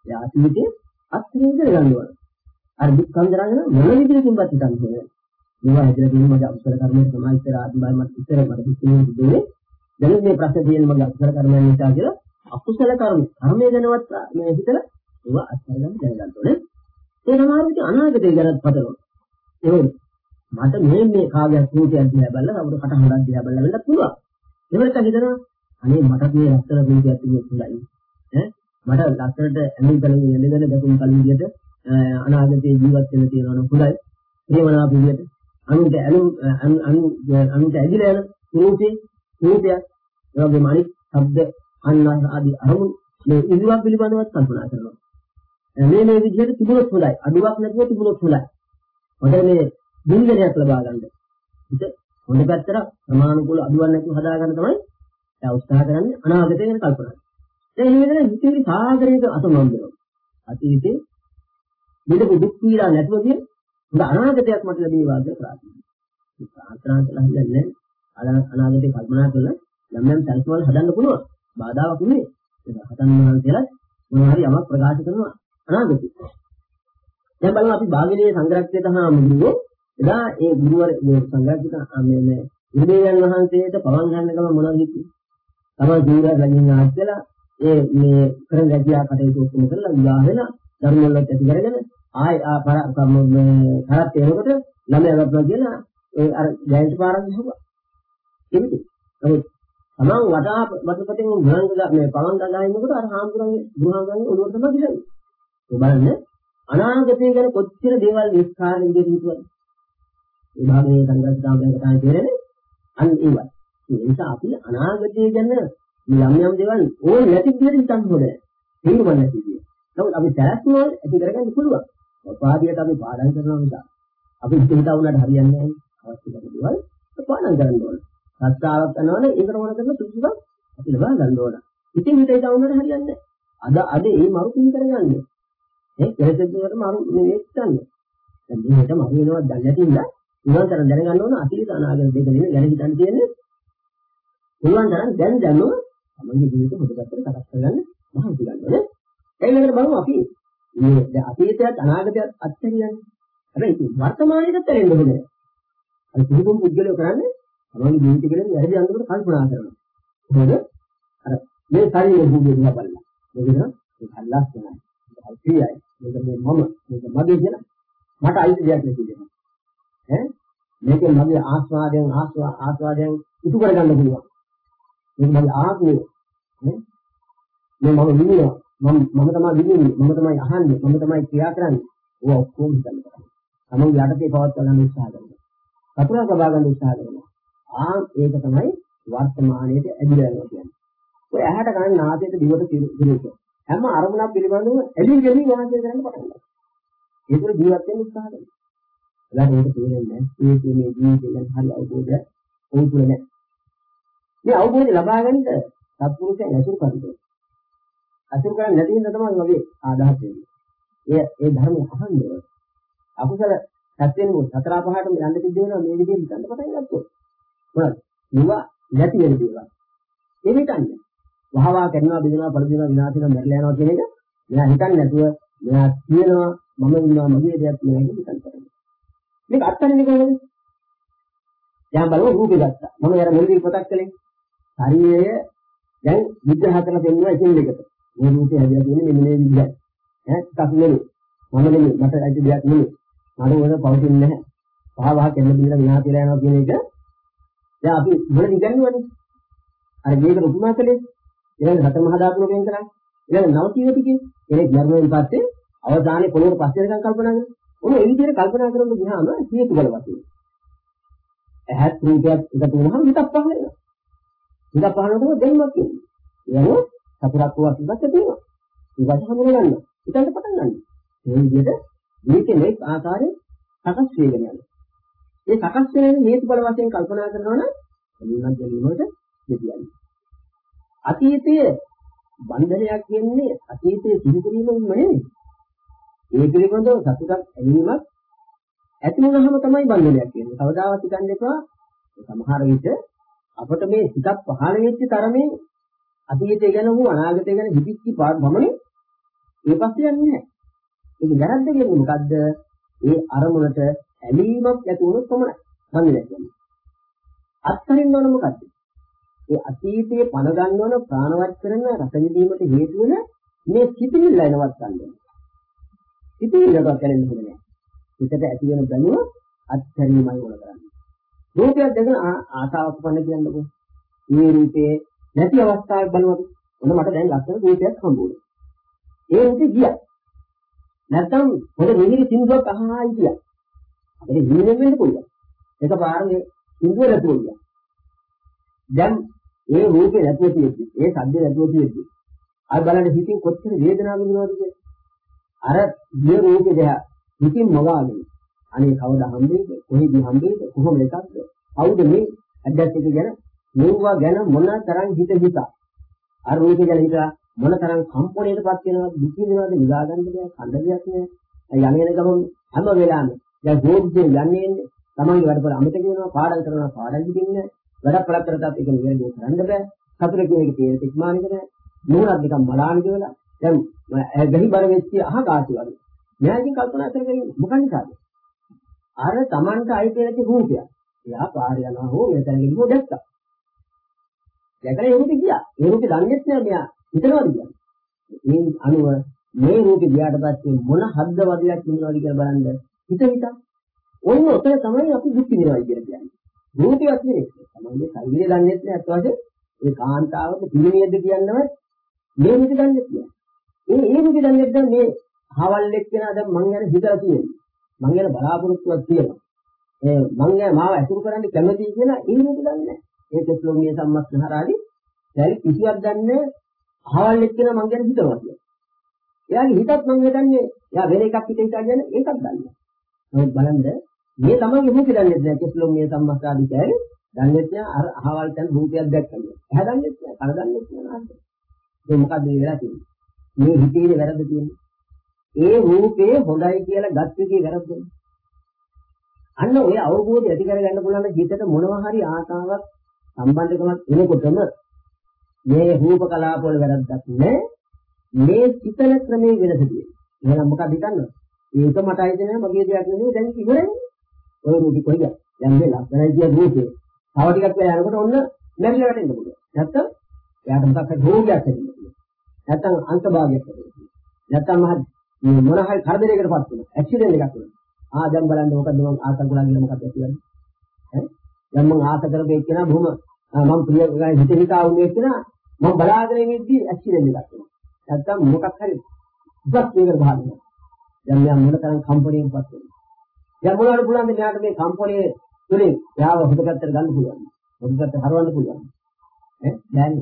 Speaker 4: ඒ අතීතේ අත්හිංස කරගන්නවා. අර දුක්ඛන්දරගෙන මොන විදිහකින්වත් හිතන්නේ නැහැ. මේවා හැදලා තියෙන මගේ අකුසල කර්මයේ තමයි ඉතර ආත්මය මට ඉතර මට හිතෙන්නේ දෙන්නේ. දැන් මේ ප්‍රශ්න තියෙන මගේ අකුසල කර්මයන් නිසා කියලා අකුසල කර්ම කර්මය ගැනවත් මේ හිතලා ඒවා අත්හැරගන්න දැනගන්න ඕනේ. ඒ සමහර විට අනාගතය ගැනත් පතනවා. ඒක මට මේ මේ කාගයක් රූපයක් දිහා බලලා අපිට කටහඬක් දිහා බලලා වෙන්න පුළුවන්. ඒවලට හිතනවා අනේ මට මේ ලස්සන රූපයක් තිබුණොත් හොඳයි. ඈ මට ලස්සනට ඇඳුම් කලින් ඉඳගෙන දකුණු කලින් විදියට අනාගතේ ජීවත් වෙන්න තියෙනවා නම් හොඳයි. ප්‍රේමනාප විදියට අනුන්ට ඇලුම් අනුන්ට ඇදිලා යන රූපේ රූපයක් ඒ වගේම අනිත් ශබ්ද අන්න ආදී අරමුණු මේ ඉඳුරන් පිළිබඳවත් කල්පනා කරනවා. මේ මේ විදිහට තිබුණොත් හොඳයි. අඩුවක් නැතුව තිබුණොත් හොඳයි. මොකද මේ බින්දනයක් ලබා ගන්න. හිත හොඳ පැත්තට ප්‍රමාණිකුල අඩුවක් නැතුව හදා ගන්න තමයි දැන් උත්සාහ කරන්නේ අනාගතය ගැන කල්පනා. දැන් මේ විදිහට හිතේ සාගරයක අසමම් වෙනවා. අතීතේ මෙලොකු දුක් පීඩා නැතුව කියන හොඳ අනාගතයක් මට ලැබේවා කියලා ප්‍රාර්ථනා. ප්‍රාර්ථනා කළා හරියන්නේ නැහැ. අනාගතේ කල්පනා කරලා යම් යම් සැලසුම් හදන්න පුළුවන්. බාධාවක් නෙමෙයි. ඒක හතන් වහන්සේලා මොනවා හරි යමක් ප්‍රකාශ කරනවා අනාගතේ. දැන් බලමු අපි භාගිනී සංග්‍රහකයට හාමුදුරුවෝ එදා ඒ ගුරුවර මේ සංග්‍රහක මේ මේ ඉන්දියන් වහන්සේට පවන් ගන්න ගම මොනවද හිතුවේ? තමයි ජීවිතය ගැන ආච්චලා ඒ මේ කරන ගැටියා කටයුතු ඔක්කොම කරලා විවාහ වෙලා ධර්ම වල ඇති කරගෙන ආය ආ පර මේ කරත් එනකොට ළමයා ගත්තා කියලා ඒ අර ජයන්ති පාරක් ගහුවා. එවිට නමුත් තමන් වඩා වටපිටින් ගුණංග මේ පවන් ගලා ඉන්නකොට අර හාමුදුරන්ගේ ගුණංගන්නේ ඔළුවට තමයි ගහන්නේ. ඒ බලන්න අනාගතය ගැන කොච්චර දේවල් විස්තරයෙන් විදිහට හිතුවද? ඒ භාගයේ සංගතතාවයෙන් කතා කරන්නේ අන්න ඒවා. ඒ නිසා අපි අනාගතය ගැන යම් යම් දේවල් ඕන නැති විදිහට හිතන්න ඕනේ. තේරුම් ගන්න නැති විදිහ. නමුත් අපි සැලැස්ම ඇති කරගන්න පුළුවන්. පාඩියට අපි පාඩම් කරනවා නිසා අපි හිතා වුණාට හරියන්නේ නැහැ. අවශ්‍ය කරන දේවල් පාඩම් කරන්න ඕනේ. සත්‍යාවක් කරනවනේ ඒකට ඕන කරන සුසුකම් අපි ලබා ගන්න ඕන. ඉතින් හිතේ දාන්නට හරියන්නේ අද අද ඒ මරු පින් කරගන්නේ. ඒ කෙලෙසෙද්දකට මරු නෙවෙයි ගන්න. දැන් මේකට මරු වෙනවද දන්නේ නැතිනම් පුළුවන් තරම් දැනගන්න ඕන අතීත අනාගත දෙක නෙවෙයි ගැන හිතන්න තියෙන්නේ. පුළුවන් තරම් දැන් දැනුම තමන්ගේ ජීවිත හොද පැත්තට සකස් කරගන්න මහන්සි ගන්න ඕනේ. එයිකට බලමු අපි මේ දැන් අතීතයත් අනාගතයත් අත්හැරියන්නේ. හැබැයි වර්තමානයේත් ඇරෙන්න ඕනේ. අර පුදුම පුද්ගලයෝ කරන්නේ තමන්ගේ ජීවිතය ගැන වැරදි අන්දමට කල්පනා කරනවා. මොකද අර මේ ශරීර භූමිය දිහා බලලා. මොකද මේ හල්ලාස් වෙනවා. අයිතියයි. මේක මේ මම මේක මගේ කියලා මට අයිති දෙයක් නෙකි දෙනවා. ඈ මේක මගේ ආස්වාදයෙන් ආස්වාදයෙන් ඉටු කරගන්න පුළුවන්. මේක මගේ ආත්මය. නේ? මේ මම විඳිනවා. මම මම තමයි විඳින්නේ. මම තමයි අහන්නේ. මම තමයි ක්‍රියා කරන්නේ. ඕවා ඔක්කොම හිතන්න කරන්නේ. තමන් යටතේ පවත්වා ගන්න උත්සාහ කරනවා. කතුරා සබා ගන්න උත්සාහ කරනවා. ආ ඒක තමයි වර්තමානයේට ඇදිලා යනවා කියන්නේ. ඔය ඇහැට ගන්න නාසයට දිවට පිළිතුරු. හැම අරමුණක් පිළිබඳව ඇදී ගැනීම වාසිය කරන්න පටන් ගන්නවා. ඒක ජීවත් වෙන්න උත්සාහ කරනවා. එලාට ඒක තේරෙන්නේ නැහැ. ඒ කියන්නේ ජීවිතේ ගැන හරි අවබෝධයක් වුණ තුල නැහැ. මේ අවබෝධය ලබා ගන්නට සත්පුරුෂයන් ඇසුරු කරනවා. අසුරු කරන්නේ නැති හින්දා තමයි වගේ ආදාහස් වෙන්නේ. ඒ ඒ ධර්මය අහන්නේ. අකුසල සත්‍යෙන්න සතර පහටම යන්න සිද්ධ වෙනවා මේ විදිහට හිතන්න පටන් ගත්තොත්. මොනවද? මේවා නැති වෙන දේවල්. ඒ හිතන්නේ. වහවා කරනවා බිඳනවා පරිදිනවා විනාශ වෙනවා මැරලා යනවා කියන එක මෙයා හිතන්නේ නැතුව මෙයා කියනවා මම ඉන්නවා මගේ දෙයක් කියලා හිතන් කරන්නේ. මේක අත්හරින්නේ කොහොමද? දැන් බලමු රූපේ ගත්තා. මම අර මුලදී පොතක් කළේ. ශරීරය දැන් විග්‍රහ කරලා දෙන්නවා එකින් එකට. මේ රූපේ හැදලා තියෙන්නේ මෙන්න මේ විදිහයි. ඈ ටිකක් නෙමෙයි. මම නෙමෙයි මට ඇති දෙයක් නෙමෙයි. මට ඕක පවතින්නේ නැහැ. පහ වහ කෙන්න බින්ද විනාශ වෙලා යනවා කියන එක දැන් අපි මුලින් ඉගෙනුවානේ. අර මේකට උපමා කළේ. ඊළඟ හතර මහා ධාතුන වෙන කරා. ඊළඟ නව කීවතිකේ. ඒක ධර්මයෙන් පස්සේ අවසානයේ පොළොවට පස්සේ නිකන් කල්පනා කරනවා. ඔන්න ඒ විදිහට කල්පනා කරනකොට ගියාම හේතු බල වශයෙන්. ඇහත් රූපයක් එකතු වුණාම හිතක් පහළ වෙනවා. හිතක් පහළ වෙනකොට දෙන්නක් තියෙනවා. එයම සතරක් වුණත් ඉවත් වෙනවා. ඊට හමුල ගන්නවා. ඊටත් පටන් ගන්නවා. මේ විදිහට මේකේ මේ ආකාරයෙන් සකස් වෙගෙන යනවා. මේ සකස් වෙන හේතු බල වශයෙන් කල්පනා කරනවා නම් එළිමත් ගැනීමකට දෙතියන්නේ. අතීතයේ බන්ධනයක් කියන්නේ අතීතයේ සිදු කිරීමම නෙමෙයි. ඒ පිළිබඳව සතුටක් ඇලීමක් ඇති වුණාම තමයි බන්ධනයක් කියන්නේ. කවදාවත් හිතන්න එපා. සමහර විට අපට මේ හිතක් පහළ වෙච්ච තරමේ අතීතය ගැන හෝ අනාගතය ගැන හිතිච්ච බමනේ ඒ පස්සේ යන්නේ නැහැ. ඒක වැරද්ද කියන්නේ මොකද්ද? ඒ අරමුණට ඇලීමක් ඇති වුණොත් පමණයි. බන්ධනයක් කියන්නේ. අත්හරින්න ඕන මොකද්ද? ඒ අතීතයේ පණ ගන්නවන ප්‍රාණවත් කරන රස විඳීමට හේතු වෙන මේ සිතිවිල්ල එනවත් ගන්න. සිතිවිල්ලකට කරන්න හොඳ නැහැ. හිතට ඇති වෙන දැනුම අත්හැරීමයි ඕන කරන්නේ. රූපයක් දැකන ආසාවක් පන්න කියන්නකෝ. මේ රූපේ නැති අවස්ථාවක් බලවත්. ඔන්න මට දැන් ලස්සන රූපයක් හම්බුනේ. ඒ රූපේ ගියා. නැත්තම් මොකද මිනිහේ සින්දුවක් අහහායි කියලා. අපිට ජීවෙන්න වෙන්න පුළුවන්. එකපාරේ සින්දුව නැතුව ගියා. දැන් ඒ රූපේ නැතුව තියෙද්දි, ඒ සද්ද නැතුව තියෙද්දි, අර බලන්න හිතින් කොච්චර වේදනාවක් විඳිනවද කියලා. අර මේ රූපේ දෙහ හිතින් මවාගෙන අනේ කවදා හම්බෙයිද? කොහෙද හම්බෙයිද? කොහොම එකක්ද? කවුද මේ අද්දත් එක ගැන මෙව්වා ගැන මොන තරම් හිත හිත අර රූපේ ගැන හිතලා මොන තරම් කම්පණයටපත් වෙනවද දුක් විඳිනවද විඳා ගන්න දෙයක් කණ්ඩ දෙයක් නෑ යන්නේ ගමන් හැම වෙලාවෙම දැන් ගෝධියෙන් යන්නේ තමන්ගේ වැඩ වල අමතක වෙනවා පාඩම් කරනවා පාඩම් කිදින්නේ වැඩ ප්‍රලක්තරටත් ඒක නිවැරදිව කරන්න බෑ. සතුට කියන එක තේරෙත් ඉක්මානික නෑ. නුවණක් නිකන් බලාන කියලා දැන් ගහි බර වෙච්ච අහ කාටි වගේ. මෙයාකින් කල්පනා කරගෙන මොකක්ද කාද? අර Tamanට අයිති නැති රූපයක්. එයා පාර යනවා හෝ මෙතන ගිහින් දැක්කා. දැකලා ඒ රූපේ ගියා. ඒ රූපේ දන්නේ නැහැ මෙයා හිතනවාද කියන්නේ. මේ අනුව මේ රූපේ ගියාට පස්සේ මොන හද්ද වදයක් ඉන්නවද කියලා බලන්න හිත හිත. ඔන්න ඔතන තමයි අපි දුක් විඳිනවා කියන්නේ. රූපයක් නෙවෙයි. තමයි ශරීරය දන්නේ නැහැ අත්වාද ඒ කාන්තාවක පිළිමියද කියන්නවත් මේ රූපේ දන්නේ නැහැ. ඒ ඒ රූපේ දන්නේ නැත්නම් මේ හවල් එක්කෙනා දැන් මං ගැන හිතලා තියෙනවා. මං ගැන බලාපොරොත්තුවක් තියෙනවා. ඒ මං ගැන මාව අසුරු කරන්න කැමතියි කියලා ඒ රූපේ දන්නේ නැහැ. ඒක ස්ලෝමිය සම්මස්නහරාදී දැන් කිසිවක් දන්නේ අහවල් එක්කෙනා මං ගැන හිතනවා කියලා. එයාගේ හිතත් මං හිතන්නේ එයා වෙන එකක් හිත හිතා කියන්නේ ඒකක් දන්නේ. නමුත් බලන්න මේ තමන්ගේ රූපේ දන්නේ නැහැ කෙස්ලොම්මිය සම්මස්තාදී කියන්නේ දන්නේ නැහැ අර අහවල් තැන රූපයක් දැක්කම. එයා දන්නේ නැහැ, කන දන්නේ නැහැ. ඒක මොකද්ද මේ වෙලා තියෙන්නේ? මේ හිතේ වැරද්ද තියෙන්නේ. ඒ රූපේ හොඳයි කියලා ගත් එකේ වැරද්ද. අන්න ඔය අවබෝධය ඇති කරගන්න පුළුවන් හිතට මොනවා හරි ආසාවක් සම්බන්ධකමක් එනකොටම මේ රූප කලාපවල වැරද්දක් නෑ. මේ සිතන ක්‍රමයේ වෙනස තියෙනවා. එහෙනම් මොකක්ද හිතන්නේ? ඒක මට අයිති නෑ මගේ දෙයක් නෙමෙයි දැන් ඉවරයි. ඔය රූපي කොයිද? දැන් මේ ලස්සනයි කියන රූපේ. තව ටිකක් වෙලා යනකොට ඔන්න මැරිලා වැටෙන්න පුළුවන්. නැත්තම් එයාට මොකක් හරි රෝගයක් ඇති වෙනවා. නැත්තම් අන්තභාගයක් ඇති වෙනවා. නැත්තම් මහ මොන හරි කරදරයකටපත් වෙනවා. ඇක්සිඩන්ට් එකක් වෙනවා. ආ දැන් බලන්න මොකද මම ආසක් ගලා ගිහලා මොකද ඇති වෙන්නේ? ඈ දැන් මම ආස කරපු එක්කෙනා බොහොම මම ප්‍රිය ගාන හිත හිතා වුනේ එක්කෙනා මම බලාගෙන ඉඳි ඇක්සිඩන්ට් එකක් වෙනවා. නැත්තම් මොකක් හරි දුක් වේගර භාගනවා. දැන් මෙයා මොන තරම් කම්පණියෙන්පත් වෙනවා. දැන් මොනවද පුළුවන් මෙයාට මේ කම්පණියේ තුලින් යාව හොදගත්තට ගන්න පුළුවන්. හොදගත්ත හරවන්න පුළුවන්. ඈ දැන්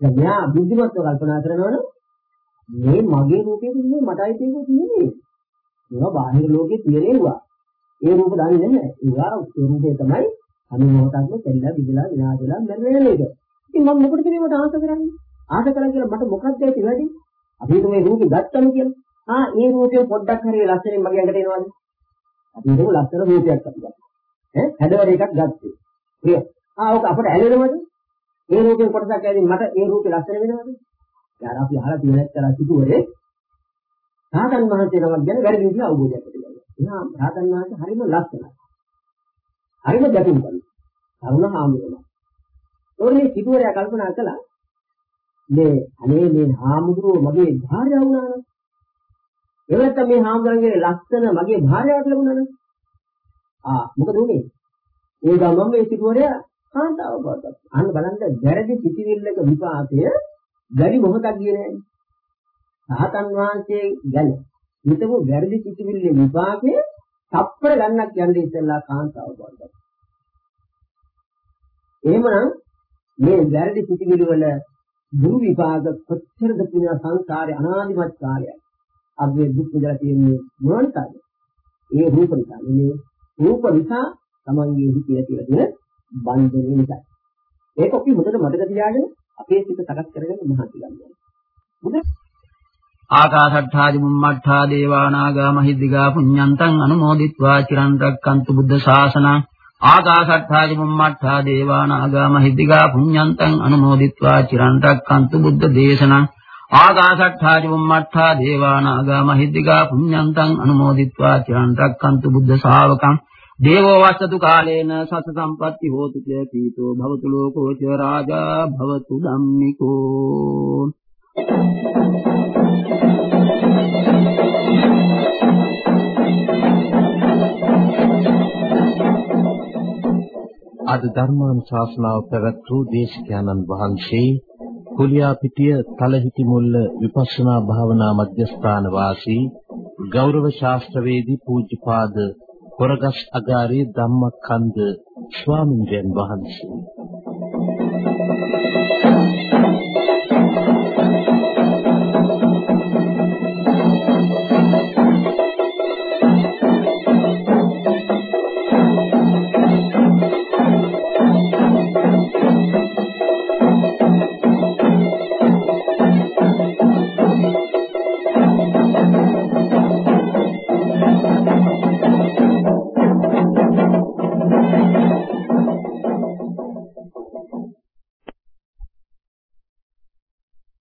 Speaker 4: දැන් මෙයා බුද්ධිමත්ව කල්පනා කරනවනේ මේ මගේ රූපේ තින්නේ මටයි තියෙන්නේ නෙමෙයි. ඒවා බාහිර ලෝකේ තියෙනවා. ඒ රූප දන්නේ නැහැ. ඒවා රූපේ තමයි අනුමෝතක්ම දෙල්ලා විදලා විනාශ වෙලා මැරෙන්නේ නේද? ඉතින් මම මොකටද මේවට ආස කරන්නේ? ආස කරන් කියලා මට මොකක්ද ඇති වැඩි? අපි මේ රූපේ ගත්තම කියලා. ආ ඒ රූපේ පොඩ්ඩක් හරි ලස්සනින් මගේ ඇඟට එනවද? අපි හිතමු ලස්සන රූපයක් අපි ගත්තා. ඈ හැඩවල එකක් ගත්තේ. ප්‍රිය. ආ ඔක අපට ඇලෙනවද? ඒ රූපේ කොටසක් ඇවිත් මට ඒ රූපේ ලස්සන වෙනවද? යාර අපි අහලා තියෙන ඇත්තලා සිටුවරේ රාතන් වහන්සේ නමක් ගැන වැරදි විදිහ අවබෝධයක් ඇති කරගන්නවා. එහෙනම් රාතන් වහන්සේ හරිම ලස්සනයි. හරිම ගැටුම් කරනවා. කරුණ හාමුදුරුවෝ. ඕනේ සිටුවරයා කල්පනා කළා මේ අනේ මේ හාමුදුරුවෝ මගේ භාර්යාව වුණා නම් එවලත් මේ හාමුදුරන්ගේ ලස්සන මගේ භාර්යාවට ලැබුණා නම් ආ මොකද උනේ? ඒ ගමන් මේ සිටුවරයා කාන්තාව බවට. අන්න බලන්න වැරදි සිටිවිල්ලක විපාකය වැඩි මොහොතක් ගියේ නෑනේ. රහතන් වහන්සේ ගැන හිතපු වැරදි සිතිවිල්ලේ විපාකයේ තප්පර ගන්නක් යන්නේ ඉස්සෙල්ලා කාන්තාව බවට. එහෙමනම් මේ වැරදි සිතිවිලි වල දුරු විපාක කොච්චරද කියන සංසාරේ අනාදිමත් කාලයක්. අපි දුක් විඳලා තියෙන්නේ මොනවාද? ඒ රූප නිසා. මේ රූප නිසා තමන්ගේ හිතේ තියෙන බන්ධන නිසා. ඒක අපි හොඳට මතක තියාගෙන අපේ සිත සකස් කරගෙන මහන්සි ගන්න ඕනේ.
Speaker 3: මොකද ආකාශට්ඨාදි මුම්මට්ඨා දේවානාගා මහිද්దిగා පුඤ්ඤන්තං අනුමෝදිත්වා චිරන් රැක්කන්තු බුද්ධ ශාසනං ආකාශට්ඨාදි මුම්මට්ඨා දේවානාගා මහිද්దిగා පුඤ්ඤන්තං අනුමෝදිත්වා චිරන් රැක්කන්තු බුද්ධ දේශනං ආකාශට්ඨාදි මුම්මට්ඨා දේවානාගා මහිද්దిగා පුඤ්ඤන්තං අනුමෝදිත්වා චිරන් රැක්කන්තු බුද්ධ ශාවකං දේවෝ වස්සතු කාලේන සත සම්පatti හෝතු ච පීතෝ භවතු ලෝකෝ ච රාජා භවතු ධම්මිකෝ.
Speaker 1: අද ධර්මානුශාසනාව පැවැත් වූ දේශකයන්න් වහන්සේ කුලියාපිටිය තලහිටි මුල්ල විපස්සනා භාවනා මධ්‍යස්ථාන වාසී ගෞරව ශාස්ත්‍රවේදී පූජ්‍යපාද කොරගස් අගාරේ ධම්මකන්ද ස්වාමින්දයන් වහන්සේ